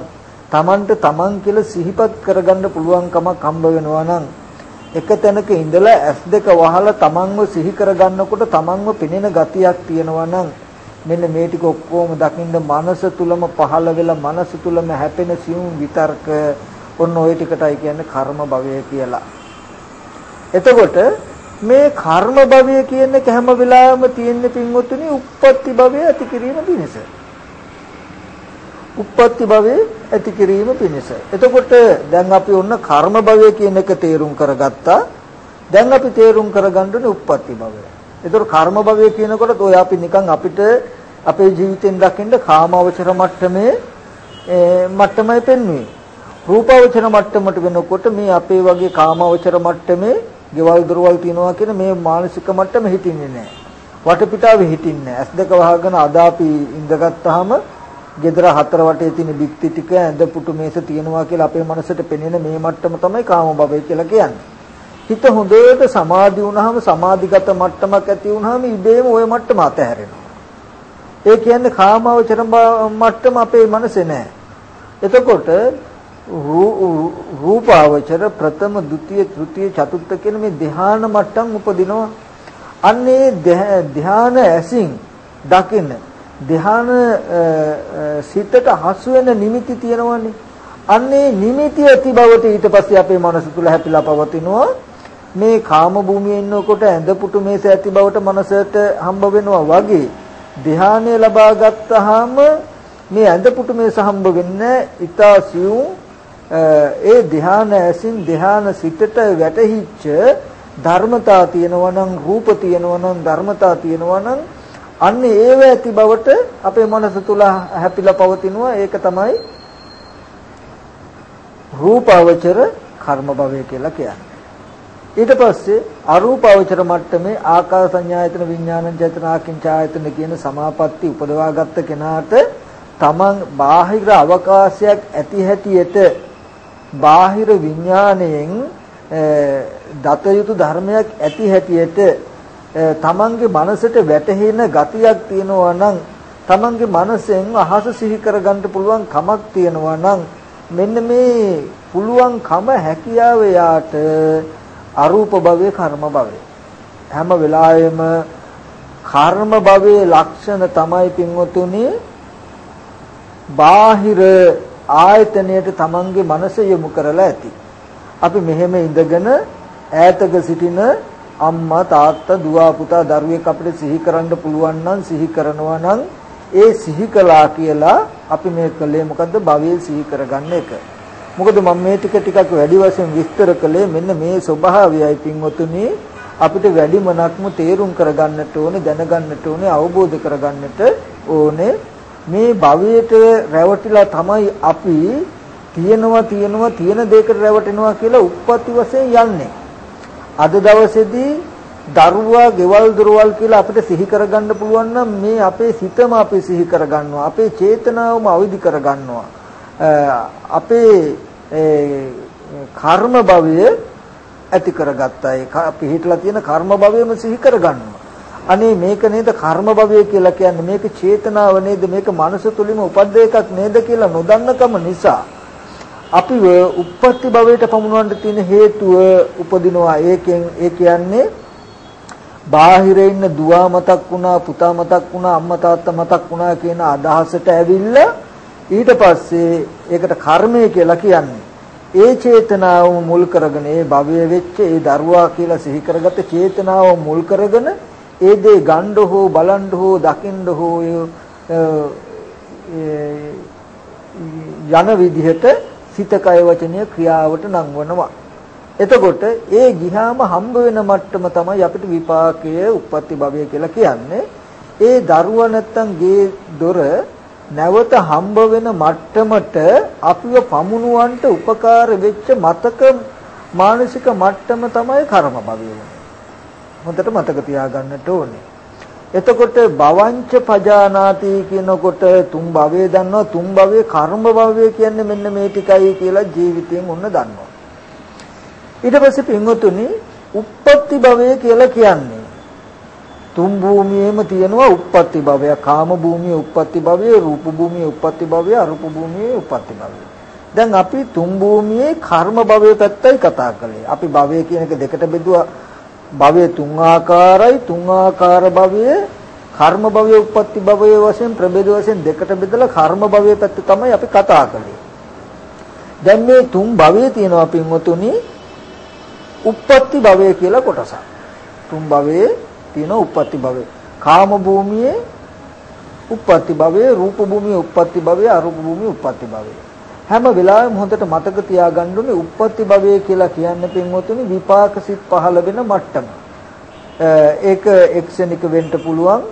Tamanට Taman කියලා සිහිපත් කරගන්න පුළුවන් කමක් හම්බ වෙනවා නම් එක තැනක ඉඳලා ඇස් දෙක වහලා තමන්ව සිහි කරගන්නකොට තමන්ව පෙනෙන ගතියක් තියෙනවා නම් මෙන්න මේ ටික ඔක්කොම දකින්න මනස තුලම පහළ වෙලා මනස තුලම හැපෙන සියුම් විතර්ක ඔන්න ওই ටිකටයි කියන්නේ කර්ම භවය කියලා. එතකොට මේ කර්ම භවය කියන එක හැම වෙලාවෙම තියෙන පින්වතුනි උප්පත්ති භවය ඇති කිරීම පිණිස. උප්පත්ති භවයේ ඇති කිරීම පිණිස. එතකොට දැන් අපි ඔන්න කර්ම භවය කියන එක තේරුම් කරගත්තා. දැන් අපි තේරුම් කරගන්න ඕනේ උප්පත්ති භවය. එතකොට කර්ම භවය කියනකොට ඔය අපි නිකන් අපිට අපේ ජීවිතෙන් දකින්න කාමාවචර මට්ටමේ මට්ටමයි පෙන්වන්නේ. රූපාවචර මට්ටමට වෙනකොට මේ අපේ වගේ කාමාවචර මට්ටමේ ගෙවල් දොරවල් තියනවා කියන මේ මානසික මට්ටම හිටින්නේ නැහැ. වටපිටාවේ හිටින්නේ නැහැ. ඇස් දෙක වහගෙන අද අපි ඉඳගත්තාම ගෙදර හතර වටේ තියෙන බිත්ති ටික ඇඳ පුටු මේස තියෙනවා කියලා අපේ මනසට පෙනෙන මේ මට්ටම තමයි කාම භවය කියලා කියන්නේ. හිත හොඳට සමාධි වුණාම සමාධිගත මට්ටමක් ඇති වුණාම ඉබේම ওই මට්ටම අතහැරෙනවා. ඒ කියන්නේ කාමාවචර මට්ටම අපේ මනසේ නැහැ. එතකොට රූපාවචර ප්‍රථම ဒ ුතිය තෘතිය චතුර්ථ කියන මේ ධ්‍යාන මට්ටම් උපදිනවා. අන්නේ ධ්‍යාන ඇසින් දකින්න ධ්‍යාන සිතට හසු වෙන නිමිති තියෙනවනේ. අන්නේ නිමිති ඇති බවට ඊට පස්සේ අපේ මනස තුල හැපිලා පවතිනවා. මේ කාම භූමියේ ඉන්නකොට ඇඳ පුටු මේස ඇති බවට මනසට හම්බ වෙනවා වගේ ධ්‍යානය ලබා ගත්තාම මේ ඇඳ පුටු මේස හම්බ වෙන්නේ ඊතා සියුම් ඒ ධ්‍යාන ඇසින් ධ්‍යාන සිතට වැටහිච්ච ධර්මතා තියෙනවා නම් රූප තියෙනවා නම් ධර්මතා තියෙනවා නම් අන්න ඒව ඇති බවට අපේ මනස තුල හැපිලා පවතිනවා. ඒක තමයි රූපාවචර කර්ම භවය කියලා කියන්නේ. ඊට පස්සේ අරූපාවචර මට්ටමේ ආකාස සංඥායතන විඥානං චේතනාකින් ඡායතන කියන සමාපatti උපදවාගත්ත කෙනාට තමන් බාහිර අවකාශයක් ඇති හැටියට බාහිර විඥාණයෙන් දත යුතු ධර්මයක් ඇති හැටියට තමන්ගේ මනසට වැටහෙන ගතියක් තියෙනවා නම් තමන්ගේ මනසෙන් අහස සිහි කරගන්න පුළුවන් කමක් තියෙනවා නම් මෙන්න මේ පුළුවන් කම හැකියාව යාට අරූප භවයේ කර්ම භවයේ හැම වෙලාවෙම කර්ම භවයේ ලක්ෂණ තමයි පින්වතුනි බාහිර ආයතනයට තමන්ගේ මනස යොමු කරලා ඇති. අපි මෙහෙම ඉඳගෙන ඈතක සිටින අම්මා තාත්තා දුව පුතා දරුවෙක් අපිට සිහි කරන්න පුළුවන් නම් සිහි කරනවා නම් ඒ සිහි කළා කියලා අපි මේ කලේ මොකද්ද? භවයේ සිහි කරගන්න එක. මොකද මම මේ ටික ටිකක් වැඩි වශයෙන් විස්තර කළේ මෙන්න මේ ස්වභාවයයි පින්වතුනි. අපිට වැඩිමනක්ම තේරුම් කරගන්නට ඕනේ දැනගන්නට ඕනේ අවබෝධ කරගන්නට ඕනේ. මේ භවයට රැවටිලා තමයි අපි තියෙනවා තියෙනවා තියෙන දෙයකට රැවටෙනවා කියලා උප්පත්ති වශයෙන් යන්නේ. අද දවසේදී දරුවා ගෙවල් දොරවල් කියලා අපිට සිහි කරගන්න පුළුවන් නම් මේ අපේ සිතම අපි සිහි කරගන්නවා. අපේ චේතනාවම අවදි කරගන්නවා. අපේ කර්ම භවය ඇති කරගත්තා ඒ අපි හිටලා තියෙන කර්ම භවයම සිහි කරගන්නවා. අනේ මේක නේද කර්ම භවය කියලා කියන්නේ? මේක චේතනාව නේද? මේක මනස තුලින්ම උපද්ද එකක් නේද කියලා නොදන්නකම නිසා අපි උප්පත්ති භවයට පමුණවන්න තියෙන හේතුව උපදිනවා ඒකෙන් ඒ කියන්නේ බාහිරේ ඉන්න දුව මතක් වුණා පුතා මතක් වුණා අම්මා තාත්තා මතක් වුණා කියන අදහසට ඇවිල්ලා ඊට පස්සේ ඒකට කර්මය කියලා කියන්නේ. ඒ චේතනාව මුල් කරගෙන ඒ භවය වෙච්ච ඒ දරුවා කියලා සිහි කරගත්ත චේතනාව මුල් කරගෙන ඒ දේ ගන්න හෝ බලන්න හෝ දකින්න හෝ යන විදිහට සිත කය වචනය ක්‍රියාවට නංවනවා. එතකොට ඒ ගිහාම හම්බ වෙන මට්ටම තමයි අපිට විපාකයේ උප්පත්ති භවය කියලා කියන්නේ. ඒ දරුවා නැත්තම් ගේ දොර නැවත හම්බ වෙන මට්ටමට අපිව පමුණුවන්ට උපකාර වෙච්ච මතක මානසික මට්ටම තමයි කර්ම භවය. හොඳට මතක තියාගන්නට ඕනේ. එතකොට භවංච පජානාති කියනකොට තුන් භවයේ දන්නවා තුන් භවයේ කර්ම භවය කියන්නේ මෙන්න මේ ටිකයි කියලා ජීවිතයෙන් ඔන්න දන්නවා. ඊට පස්සේ පින්වතුනි උප්පත්ති භවය කියලා කියන්නේ තුන් භූමියේම තියෙනවා උප්පත්ති භවය. කාම භූමියේ උප්පත්ති භවය, රූප භූමියේ උප්පත්ති භවය, අරූප භූමියේ උප්පත්ති භවය. දැන් අපි තුන් භූමියේ කර්ම භවය පැත්තයි කතා කළේ. අපි භවය කියන එක දෙකට බෙදුවා. භවය තුන් ආකාරයි, තුන් ආකාර භවයේ කර්ම භවයේ උප්පත්ති භවයේ වශයෙන් ප්‍රභේද වශයෙන් දෙකට බෙදලා කර්ම භවයේ පැත්ත තමයි අපි කතා කළේ. දැන් මේ තුන් භවයේ තියෙනවා පින්වතුනි උප්පත්ති භවය කියලා කොටසක්. තුන් භවයේ තියෙනවා උප්පත්ති භවය. කාම භූමියේ උප්පත්ති භවය, රූප භූමියේ උප්පත්ති භවය, අරූප භූමියේ උප්පත්ති භවය. හැම වෙලාවෙම හොඳට මතක තියාගන්න ඕනේ උප්පත්ති භවය කියලා කියන්නේ පින්වතුනි විපාක සිත් පහළ වෙන මට්ටම. ඒක එක්සෙනික වෙන්න පුළුවන්,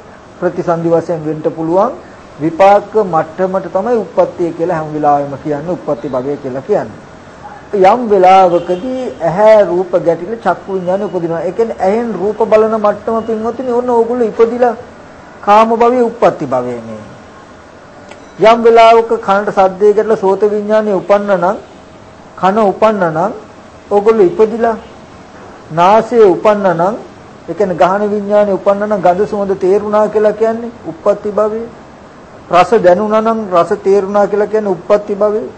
ප්‍රතිසන්දි වශයෙන් වෙන්න පුළුවන්. විපාක මට්ටමට තමයි උප්පත්තිය කියලා හැම වෙලාවෙම කියන්නේ උප්පත්ති භවය කියලා කියන්නේ. යම් වෙලාවකදී ඇහැ රූප ගැටිල චක්කු විඥාන උපදිනවා. ඒ කියන්නේ ඇහෙන් රූප බලන මට්ටම පින්වතුනි ඕන ඕගොල්ලෝ ඉපදිලා කාම භවයේ උප්පත්ති භවයේ මේ යම් වෙලාවක කනට සද්දේ ගැටලා සෝත විඥානේ උපන්න නම් කන උපන්න නම් ඕගොල්ලෝ ඉපදිලා නාසයේ උපන්න නම් ඒ කියන්නේ ගහන විඥානේ උපන්න නම් ගඳ සුවඳ තේරුණා කියලා කියන්නේ උප්පත්ති භවයේ. රස දැනුණා නම් රස තේරුණා කියලා කියන්නේ උප්පත්ති භවයේ.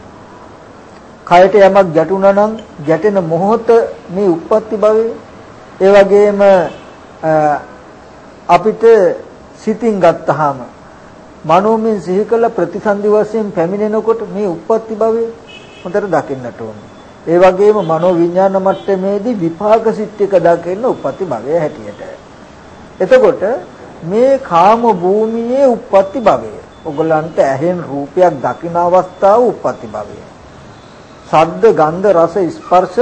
කයට යමක් ගැටුණා නම් ගැටෙන මොහොත මේ උප්පත්ති භවයේ. ඒ වගේම අපිට සිතින් ගත්තාම මනෝමය සිහි කළ ප්‍රතිසන්දි වශයෙන් පැමිණෙනකොට මේ උප්පත්ති භවයේ හොඳට දකින්නට ඕනේ. ඒ වගේම මනෝ විඥාන මට්ටමේදී විපාක සිත් එක දකින්න උප්පත්ති භවය හැටියට. එතකොට මේ කාම භූමියේ උප්පත්ති භවය. ඔගලන්ට ඇහෙන් රූපයක් දකින අවස්ථාව උප්පත්ති භවය. ශබ්ද ගන්ධ රස ස්පර්ශ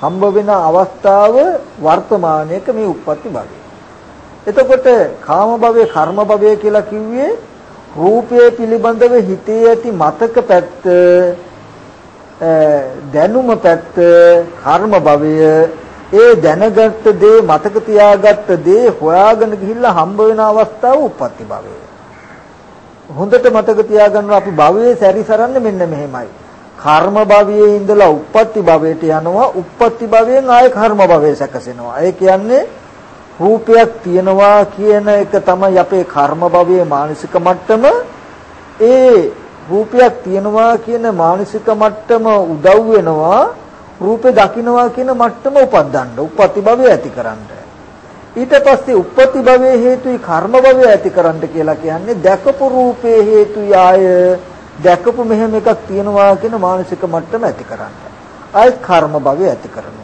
හම්බ වෙන අවස්ථාව වර්තමානයේක මේ උප්පත්ති භවය. එතකොට කාම භවය කර්ම භවය කියලා කිව්වේ රූපය පිළිබඳව හිතේ ඇති මතක පැත්ත දැනුම පැත්ත කර්ම භවය ඒ දැනගත්ත දේ මතක තියාගත්ත දේ හොයාගෙන ගිහිල්ලා හම්බ වෙන අවස්ථාව උප්පත්ති භවය. හොඳට මතක තියාගන්න අපි භවයේ සැරිසරන්නේ මෙන්න මෙහෙමයි. කර්ම භවයේ ඉඳලා උප්පත්ති භවයට යනවා උප්පත්ති භවයෙන් ආය කර්ම භවය සැකසෙනවා. ඒ කියන්නේ රූපයක් තියනවා කියන එක තමයි අපේ කර්ම භවයේ මානසික මට්ටම. ඒ රූපයක් තියනවා කියන මානසික මට්ටම උදව් වෙනවා රූපේ දකින්නවා කියන මට්ටම උපද්දන්න උප්පත්ති භවය ඇතිකරන්න ඊට පස්සේ උප්පත්ති භවයේ හේතුයි කර්ම භවය ඇතිකරන්න කියලා කියන්නේ දැකපු රූපේ හේතුයි ආය දැකපු මෙහෙම එකක් තියනවා කියන මානසික මට්ටම ඇතිකරන්න ආයත් කර්ම භවය ඇති කරනවා.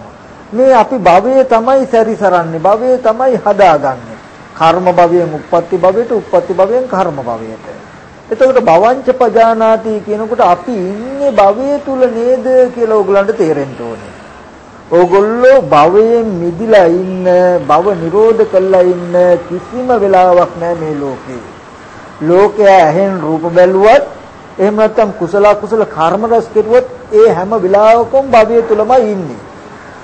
මේ අපි භවයේ තමයි සැරිසරන්නේ භවයේ තමයි හදාගන්නේ කර්ම භවයෙන් උප්පත්ති භවයට උප්පත්ති භවයෙන් කර්ම භවයට එතකොට භවංච පජානාති කියනකොට අපි ඉන්නේ භවයේ තුල නේද කියලා ඕගලන්ට තේරෙන්න ඕනේ. ඕගොල්ලෝ භවයෙන් මිදිලා ඉන්න, භව නිරෝධ කළා ඉන්න කිසිම වෙලාවක් නැහැ මේ ලෝකේ. ලෝකයා ඇහෙන් රූප බැලුවත් එහෙම නැත්නම් කුසල කුසල කර්ම රැස් කෙරුවොත් ඒ හැම වෙලාවකම භවයේ තුලමයි ඉන්නේ.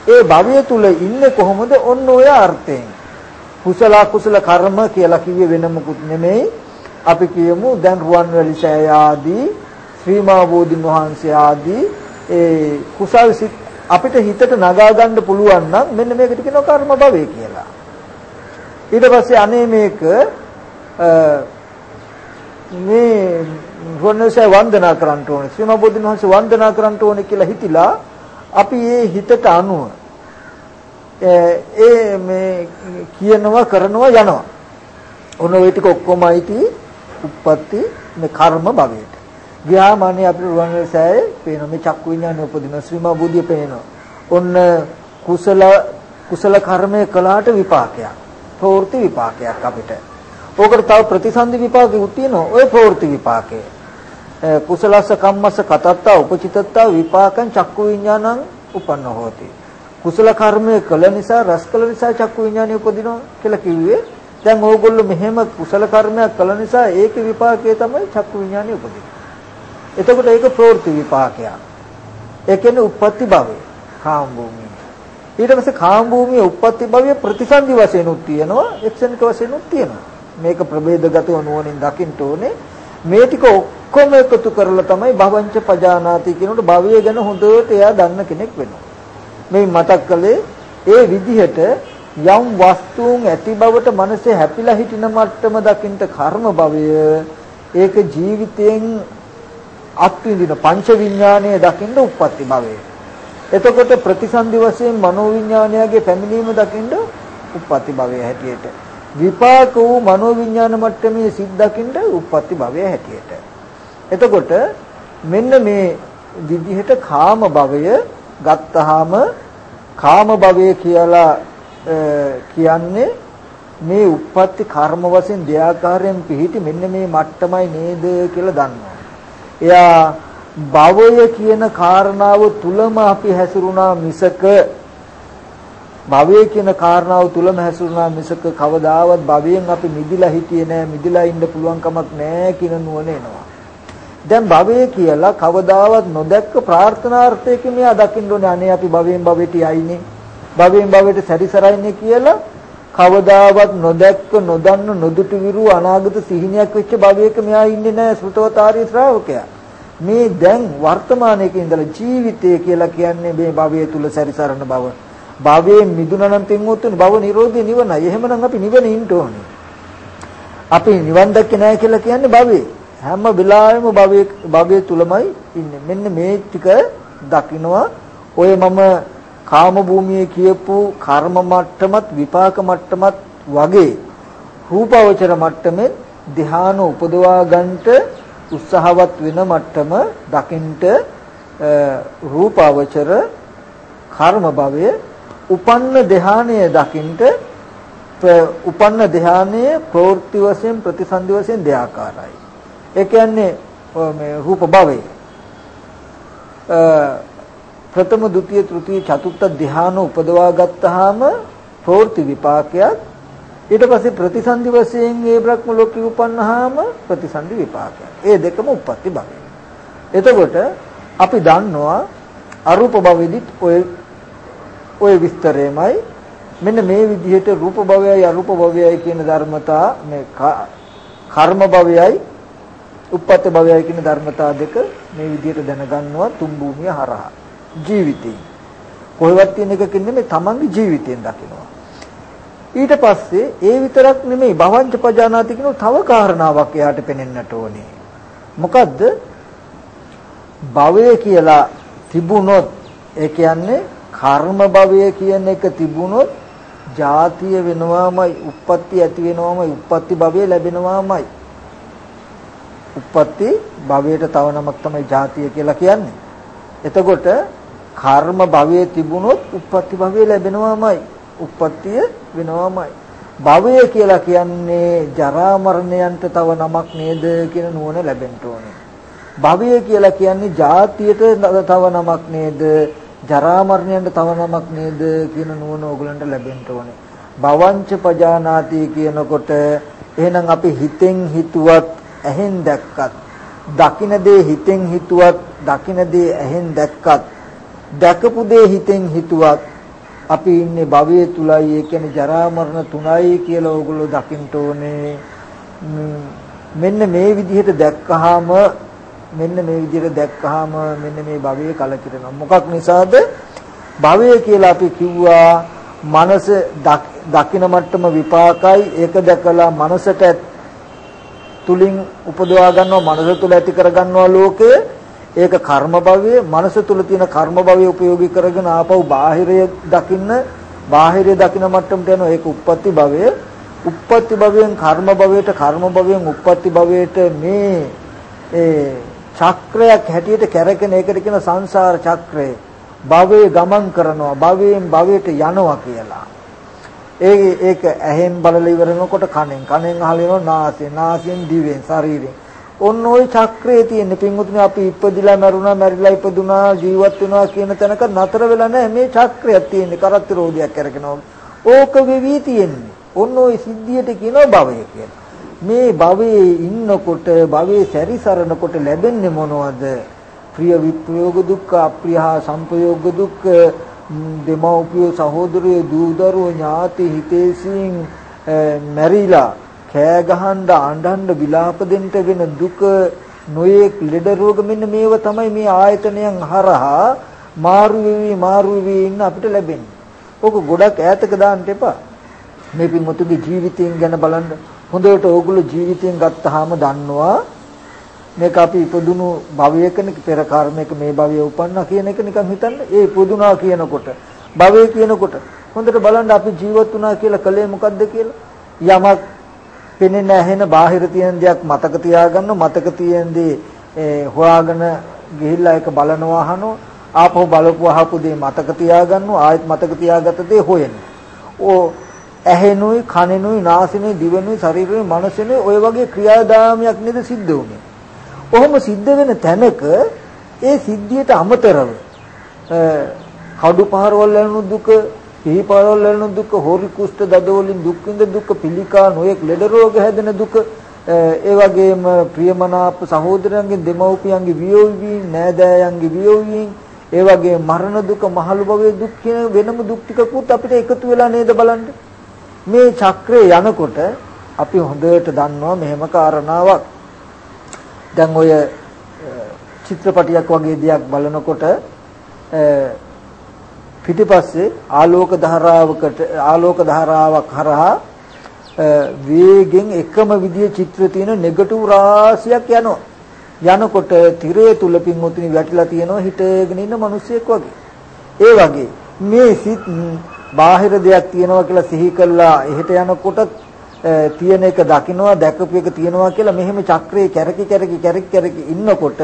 ඒ භවයේ තුල ඉන්නේ කොහොමද? ඔන්න ඔය අර්ථයෙන්. කුසල කුසල කර්ම කියලා කිව්වේ වෙන මොකුත් නෙමෙයි. අපි කියමු දැන් රුවන්වැලි සෑය ආදී ශ්‍රීමා බෝධින් වහන්සේ ආදී ඒ කුසල් සිත් අපිට හිතට නගා ගන්න පුළුවන් නම් මෙන්න මේකට කියනවා කර්ම භවය කියලා. ඊට පස්සේ අනේ මේක මේ රුවන්වැලි වන්දනා කරන්න ඕනේ ශ්‍රීමා බෝධින් වහන්සේ වන්දනා කරන්න ඕනේ කියලා හිතිලා අපි ඒ හිතට අනුව ඒ මේ කියනවා කරනවා යනවා. ඔන්න ওই ටික ඔක්කොම අයිති උප්පත්ති මේ කර්ම භවයට. ගියාම අනේ අපිට රුවන්වැලි සෑයේ පේන මේ චක්කු විඥානය උපදින ශ්‍රීමා බුදිය පේනවා. ඔන්න කුසල කුසල කර්මය කළාට විපාකයක්. ප්‍රවෘත්ති විපාකයක් අපිට. ඕකට තව ප්‍රතිසන්දි විපාකෙකුත් තියෙනවා. ওই ප්‍රවෘත්ති විපාකය. කුසලස්ස කම්මස්ස කතත්තා උපචිතත්තා විපාකං චක්කු විඥානං උපන්න හෝති. කුසල කර්මය කළ නිසා රස කළ නිසා චක්කු විඥානය උපදිනවා කියලා කිව්වේ දැන් ඕගොල්ලෝ මෙහෙම කුසල කර්මයක් කළ නිසා ඒකේ විපාකය තමයි චක්කු විඥානය උපදින්නේ. එතකොට ඒක ප්‍රවෘත්ති විපාකයක්. ඒ කියන්නේ උප්පත්ති භවය. කාම භූමිය. ඊට පස්සේ කාම භූමියේ උප්පත්ති භවය ප්‍රතිසන්දි වශයෙන් උත් තියෙනවා, එක්ෂණික වශයෙන් උත් තියෙනවා. මේක ප්‍රභේදගතව නුවණින් දකින්න ඕනේ. මේ ටික ඔක්කොම එකතු කරලා තමයි භවංච පජානාති කියනකොට භවය ගැන හොඳට එයා දන්න කෙනෙක් වෙනවා. මේ මතක් කළේ ඒ විදිහට යම් වස්තුන් ඇති බවට මනසේ හැපිලා හිටින මට්ටම දකින්න කර්ම භවය ඒක ජීවිතයෙන් අත්විඳින පංච විඥානයේ දකින්න උප්පත්ති භවය. එතකොට ප්‍රතිසන්දි වශයෙන් මනෝ විඥානයගේ පැමිණීම දකින්න උප්පත්ති භවය හැටියට. විපාක වූ මනෝ විඥාන මට්ටමේ සිත් දකින්න උප්පත්ති භවය හැටියට. එතකොට මෙන්න මේ විදිහට කාම භවය ගත්තාම කාම භවය කියලා කියන්නේ මේ උප්පත්ති කර්ම වශයෙන් දෙආකාරයෙන් පිහිටි මෙන්න මේ මට්ටමයි නේද කියලා දන්නවා. එයා භවය කියන කාරණාව තුලම අපි හැසිරුණා මිසක භවයේ කියන කාරණාව තුලම හැසිරුණා මිසක කවදාවත් භවයෙන් අපි මිදිලා හිටියේ නෑ මිදිලා ඉන්න පුළුවන් කමක් නෑ කියන නුවණ එනවා. දැන් භවය කියලා කවදාවත් නොදැක්ක ප්‍රාර්ථනාර්ථයකින් මෙයා දකින්න ඕනේ. අනේ අපි භවයෙන් භවයට යයිනේ. භවයෙන් භවයට සැරිසරයිනේ කියලා කවදාවත් නොදැක්ක නොදන්න නොදුටු විරු අනාගත සිහිනයක් වෙච්ච භවයක මෙයා ඉන්නේ නැහැ සෘතවතාරී ශ්‍රාවකයා. මේ දැන් වර්තමානයේ ඉඳලා ජීවිතය කියලා කියන්නේ මේ භවය තුල සැරිසරන බව. භවයෙන් මිදුණනම් පින්වත්තුනි භව නිරෝධය නිවනයි. එහෙමනම් අපි නිවන ඉන්න ඕනේ. අපි නිවන් දැක්කේ නැහැ කියලා කියන්නේ භවයේ. හැම වෙලාවෙම භවයේ භවයේ තුලමයි ඉන්නේ මෙන්න මේ ටික දකින්නවා ඔය මම කාම භූමියේ කියපු කර්ම මට්ටමත් විපාක මට්ටමත් වගේ රූපවචර මට්ටමේ ධ්‍යාන උපදවා ගන්නට උත්සාහවත් වෙන මට්ටම දකින්ට රූපවචර කර්ම භවයේ උපන්න ධ්‍යානය දකින්ට උපන්න ධ්‍යානයේ ප්‍රවෘත්ති වශයෙන් ප්‍රතිසන්දි වශයෙන් දෙආකාරයි. ඒ කියන්නේ මේ රූප භවයේ ප්‍රථම ဒုတိ ය තෘතිය චතුර්ථ ධ්‍යාන උපදවා ගත්තාම ප්‍රවෘත්ති විපාකයක් ඊට පස්සේ ප්‍රතිසන්දි වශයෙන් ඒ බ්‍රහ්ම ලෝකෙ උපන්නාම ප්‍රතිසන්දි විපාකයක්. ඒ දෙකම උප්පත්ති භවය. එතකොට අපි දන්නවා අරූප භවෙදිත් ඔය ඔය විස්තරයමයි මෙන්න මේ විදිහට රූප භවයයි අරූප භවයයි කියන ධර්මතා මේ කර්ම භවයයි උප්පත්ති භවයයි කියන ධර්මතා දෙක මේ විදිහට දැනගන්නවා තුන් භූමිය හරහා. ජීවිතේ. කොහෙවත් තියෙන එකකින් නෙමෙයි තමන්ගේ ජීවිතයෙන් දකිනවා. ඊට පස්සේ ඒ විතරක් නෙමෙයි භවංච පජානාති කියන තව කාරණාවක් එයාට පෙනෙන්නට ඕනේ. මොකද්ද? භවය කියලා තිබුණොත් ඒ කියන්නේ කර්ම භවය කියන එක තිබුණොත් ජාතිය වෙනවාමයි, උප්පත්ති ඇති වෙනවාමයි, උප්පත්ති භවය ලැබෙනවාමයි. උප්පත්ති භවයට තව නමක් තමයි ජාතිය කියලා කියන්නේ. එතකොට කර්ම භවයේ තිබුණොත් උප්පත්ති භවය ලැබෙනවාමයි. උප්පත්තිය වෙනවාමයි. භවය කියලා කියන්නේ ජරා මරණයන්ට තව නමක් නේද කියන නුවණ ලැබෙන්න ඕනේ. භවය කියලා කියන්නේ ජාතියට තව නමක් නේද? ජරා මරණයන්ට තව නමක් නේද කියන නුවණ ඕගලන්ට ලැබෙන්න ඕනේ. භවංච පජානාති කියනකොට එහෙනම් අපි හිතෙන් හිතුවත් ඇහෙන් දැක්කත් දකින දේ හිතෙන් හිතුවත් දකින දේ ඇහෙන් දැක්කත් දැකපු දේ හිතෙන් හිතුවත් අපි ඉන්නේ භවයේ තුලයි. ඒ කියන්නේ ජරා මරණ තුනයි කියලා ඕගොල්ලෝ දකින්න ඕනේ. මෙන්න මේ විදිහට දැක්කහම මෙන්න මේ විදිහට දැක්කහම මෙන්න මේ භවයේ කලකිරෙනවා. මොකක් නිසාද? භවය කියලා අපි කිව්වා මනස දකින මට්ටම විපාකයි. ඒක දැකලා මනසට තුලින් උපදවා ගන්නවා මනස තුල ඇති කර ගන්නවා ලෝකය. ඒක කර්ම භවයේ මනස තුල තියෙන කර්ම භවයේ උපයෝගී කරගෙන ආපහු බාහිරය දකින්න බාහිරය දකින්න මට්ටමට යනවා. ඒක උප්පත්ති භවය. උප්පත්ති භවයෙන් කර්ම භවයට කර්ම භවයෙන් උප්පත්ති භවයට මේ ඒ චක්‍රයක් හැටියට කැරකෙන එකට කියන සංසාර චක්‍රය. භවයේ ගමන් කරනවා. භවයෙන් භවයට යනවා කියලා. ඒ ඒක ඇහෙන් බලලා ඉවරනකොට කනෙන් කනෙන් අහලා නාසයෙන් නාසයෙන් දිවෙන් ශරීරයෙන් ඔන්න ওই චක්‍රයේ තියෙන පින්වතුනි අපි ඉපදිලා මරුණා මැරිලා ඉපදුනා ජීවත් වෙනවා කියන තැනක නතර වෙලා නැහැ මේ චක්‍රයක් තියෙන්නේ කරත් රෝධයක් කරගෙනවා ඕක වෙවි තියෙන්නේ ඔන්න ওই සිද්ධියට කියනවා භවය කියලා මේ භවයේ ඉන්නකොට භවයේ සැරිසරනකොට ලැබෙන්නේ මොනවද ප්‍රිය විප්‍රයෝග දුක්ඛ අප්‍රියහා සංපයෝග දුක්ඛ දෙමව්පියෝ සහෝදරයෝ දූ දරුවෝ ඥාති හිතේසින් මැරිලා කෑ ගහන්න අඬන්න විලාප දෙන්න වෙන දුක නොයේක් ලෙඩ රෝග මෙන්න මේව තමයි මේ ආයතනයන් හරහා මාරු වෙවි මාරු වෙවි ඉන්න අපිට ලැබෙන්නේ. ඕක ගොඩක් ඈතක දාන්න එපා. මේ පින්මුතුගේ ජීවිතයෙන් ගැන බලන්න. හොඳට ඕගොල්ලෝ ජීවිතයෙන් ගත්තාම දන්නවා මේක අපි ඉපදුණු භවයකනේ පෙර කර්මයක මේ භවය උපන්නා කියන එක නිකන් හිතන්න. ඒ ඉපදුණා කියනකොට භවය කියනකොට හොඳට බලන්න අපි ජීවත් වුණා කියලා කලේ මොකද්ද කියලා. යමක් පෙනෙන ඇහෙන බාහිර තියෙන දෙයක් මතක තියාගන්න මතක තියෙන දේ හොයාගෙන ගිහිල්ලා ඒක බලනවා අහනවා ආපහු බලපුව අහපු දේ මතක තියාගන්නවා ආයෙත් මතක තියාගත්ත දේ හොයන. ඕ ඇහෙනුයි කනෙනුයි නාසෙනුයි දිවෙනුයි ශරීරෙනුයි මනසෙනුයි ඔය වගේ ක්‍රියාදාමයක් නේද සිද්ධ වුනේ. ඔහොම සිද්ධ වෙන තැනක ඒ සිද්ධියට අමතරව කඩු පහරවල් යන දුක පිළිපාරවල ලැබෙන දුක, හොරි කුෂ්ඨ දදවලින් දුක් විඳ දුක, පිළිකා නොයෙක් ලෙඩ රෝග හැදෙන දුක, ඒ වගේම ප්‍රියමනාප සහෝදරයන්ගේ දෙමව්පියන්ගේ වියෝවීම්, නෑදෑයන්ගේ වියෝවීම්, ඒ වගේ මරණ දුක, මහලු භවයේ දුක් කියන වෙනම දුක් ටිකකුත් අපිට එකතු වෙලා නේද බලන්න. මේ චක්‍රේ යනකොට අපි හොඳට දන්නවා මෙහෙම කාරණාවක්. දැන් ඔය චිත්‍රපටියක් වගේ දෙයක් බලනකොට පිටිපස්සේ ආලෝක ධාරාවකට ආලෝක ධාරාවක් හරහා වේගෙන් එකම විදිය චිත්‍ර තියෙන නෙගටිව් රාශියක් යනවා. යනකොට tire තුල පින්වතුනි වැටිලා තියෙනවා හිටගෙන ඉන්න මිනිස්සෙක් වගේ. ඒ වගේ මේ සිත් බාහිර දෙයක් තියෙනවා කියලා සිහි කළා එහෙට යනකොට තියෙන එක දකින්නවා දැකපු එක තියෙනවා කියලා මෙහෙම චක්‍රේ කැරකි කැරකි කැරකි කැරකි ඉන්නකොට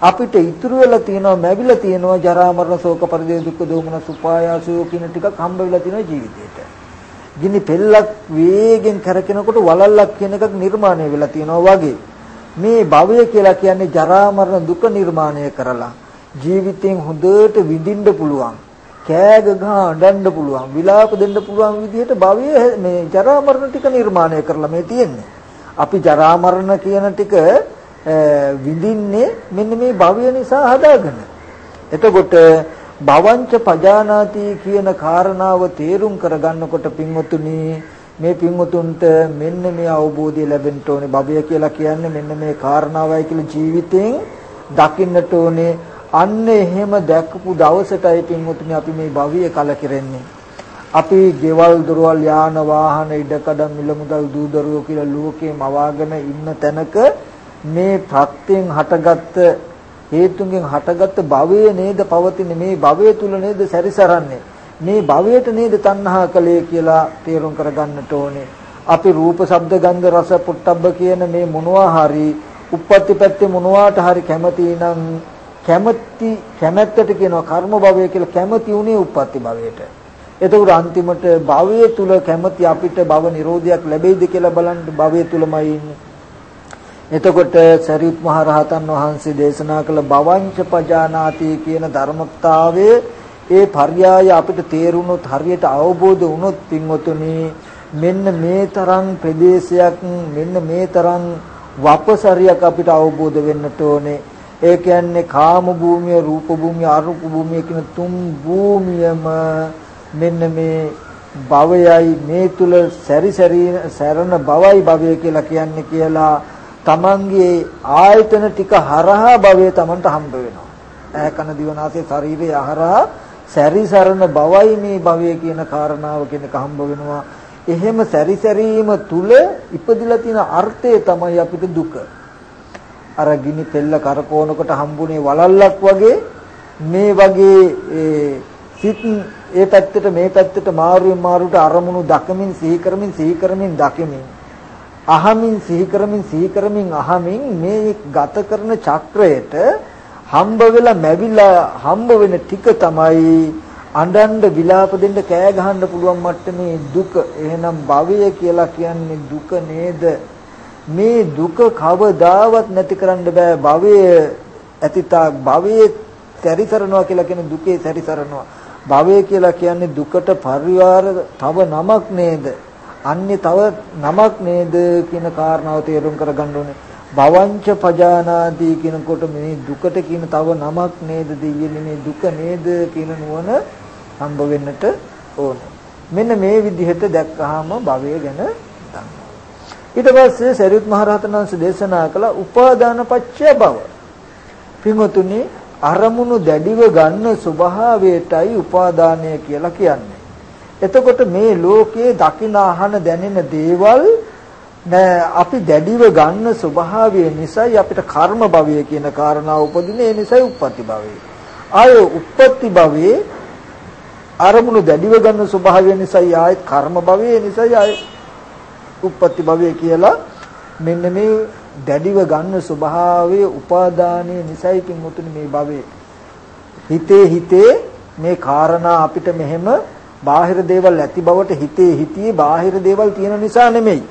අපිට ඉතුරු වෙලා තියෙනවා මැවිලා තියෙනවා ජරා මරණ ශෝක පරිදේ දුක්ඛ දෝමන සුපායාසෝ කියන ටිකක් හම්බ වෙලා තියෙනවා ජීවිතේට. ගිනි පෙල්ලක් වේගෙන් කරකිනකොට වලල්ලක් කියන එකක් නිර්මාණය වෙලා තියෙනවා වගේ. මේ භවය කියලා කියන්නේ ජරා මරණ දුක නිර්මාණය කරලා ජීවිතෙන් හොඳට විඳින්න පුළුවන්. කෑග ගහ අඬන්න පුළුවන්. විලාප දෙන්න පුළුවන් විදිහට භවය මේ ජරා මරණ ටික නිර්මාණය කරලා මේ තියෙන්නේ. අපි ජරා මරණ කියන ටික විඳින්නේ මෙන්න මේ භවය නිසා හදාගෙන. එතකොට භවංච පජානාති කියන කාරණාව තේරුම් කරගන්නකොට පින්වතුනි මේ පින්වතුන්ට මෙන්න මේ අවබෝධය ලැබෙන්න ඕනේ භවය කියලා කියන්නේ මෙන්න මේ කාරණාවයි කියලා ජීවිතෙන් දකින්නට ඕනේ අන්න එහෙම දැක්කපු දවසටයි පින්වතුනි අපි මේ භවය කලකිරෙන්නේ. අපි ගෙවල් දොරවල් යාන වාහන ඉඩකඩම් මිල මුදල් දූ දරුවෝ කියලා ලෝකේ මවාගෙන ඉන්න තැනක මේ ප්‍රත්‍යයෙන් හටගත්ත හේතුන්ගෙන් හටගත්ත භවය නේද පවතින මේ භවය තුල නේද සැරිසරන්නේ? මේ භවයට නේද තණ්හා කලේ කියලා තේරුම් කරගන්නට ඕනේ. අපි රූප ශබ්ද ගන්ධ රස පුට්ටබ්බ කියන මේ මොනවා හරි උප්පත්ති පැත්තේ මොනවාට හරි කැමති නම් කැමැති කැමැත්තට කියනවා කර්ම භවය කියලා කැමැති උනේ උප්පත්ති භවයට. එතකොට අන්තිමට භවය තුල කැමැති අපිට භව නිරෝධයක් ලැබෙයිද කියලා බලන්න භවය තුලමයි ඉන්නේ. එතකොට සරියුත් මහ රහතන් වහන්සේ දේශනා කළ භවංච පජානාති කියන ධර්මතාවය ඒ පర్యాය අපිට තේරුණොත් හරියට අවබෝධ වුණොත් පින්වතුනි මෙන්න මේ තරම් ප්‍රදේශයක් මෙන්න මේ තරම් වපසරියක් අපිට අවබෝධ වෙන්නට ඕනේ ඒ කියන්නේ කාම භූමිය රූප භූමිය අරූප භූමිය කියන තුන් භූමියම මෙන්න මේ භවයයි මේ තුල සැරිසැරි සැරණ භවයි භවය කියලා කියන්නේ කියලා තමන්ගේ ආයතන ටික හරහා භවය තමන්ට හම්බ වෙනවා. ඇහැ කන දිවනාසය ශරීරය හරහා සැරිසරන බවයි මේ භවය කියන කාරණාව කෙනෙක් හම්බ වෙනවා. එහෙම සැරිසැරීම තුල ඉපදිලා තියෙන අර්ථය තමයි අපිට දුක. අර ගිනි පෙල්ල කරකවනකොට හම්බුනේ වලල්ලක් වගේ මේ වගේ සිත් ඒ පැත්තට මේ පැත්තට මාරුවෙන් මාරුවට අරමුණු දකමින් සිහි කරමින් සිහි කරමින් දකිමින් අහමින් සිහි කරමින් සිහි කරමින් අහමින් මේ ගත කරන චක්‍රයට හම්බ වෙලා මැවිලා හම්බ වෙන ටික තමයි අඬන්න විලාප දෙන්න කෑ ගහන්න පුළුවන් මට්ටමේ දුක. එහෙනම් භවය කියලා කියන්නේ දුක නේද? මේ දුක කවදාවත් නැති කරන්න බෑ. භවය ඇතිතා භවයේ සැරිසරනවා කියලා කියන්නේ දුකේ සැරිසරනවා. භවය කියලා කියන්නේ දුකට පරිවාර තව නමක් නේද? අන්නේ තව නමක් නේද කියන කාරණාව තේරුම් කරගන්න ඕනේ. භවංච පජානාති කියනකොට මේ දුකට කියන තව නමක් නේද දෙයියනේ මේ දුක නේද කියන නුවණ හම්බ වෙන්නට ඕනේ. මෙන්න මේ විදිහට දැක්කහම භවය ගැන දන්නවා. ඊට පස්සේ සරියුත් මහ රහතන් වහන්සේ දේශනා කළ උපාදාන පත්‍ය භව. පින්වතුනි අරමුණු දැඩිව ගන්න ස්වභාවයටයි උපාදානය කියලා කියන්නේ. එතකොට මේ ලෝකයේ දකින අහන දැනෙන දේවල් අපි දැඩිව ගන්න ස්වභාවය නිසායි අපිට කර්ම භවය කියන කාරණාව උපදින්නේ ඒ නිසායි උප්පත්ති භවය. ආය උප්පත්ති භවයේ අරමුණු දැඩිව ගන්න ස්වභාවය නිසායි ආයත් කර්ම භවයේ නිසායි ආය උප්පත්ති භවය කියලා මෙන්න මේ දැඩිව ගන්න ස්වභාවයේ උපාදානයේ නිසායි කිමුතුනි මේ භවයේ හිතේ හිතේ මේ කාරණා අපිට මෙහෙම බාහිර දේවල් ඇති බවට හිතේ හිතියේ බාහිර දේවල් තියෙන නිසා නෙමෙයි.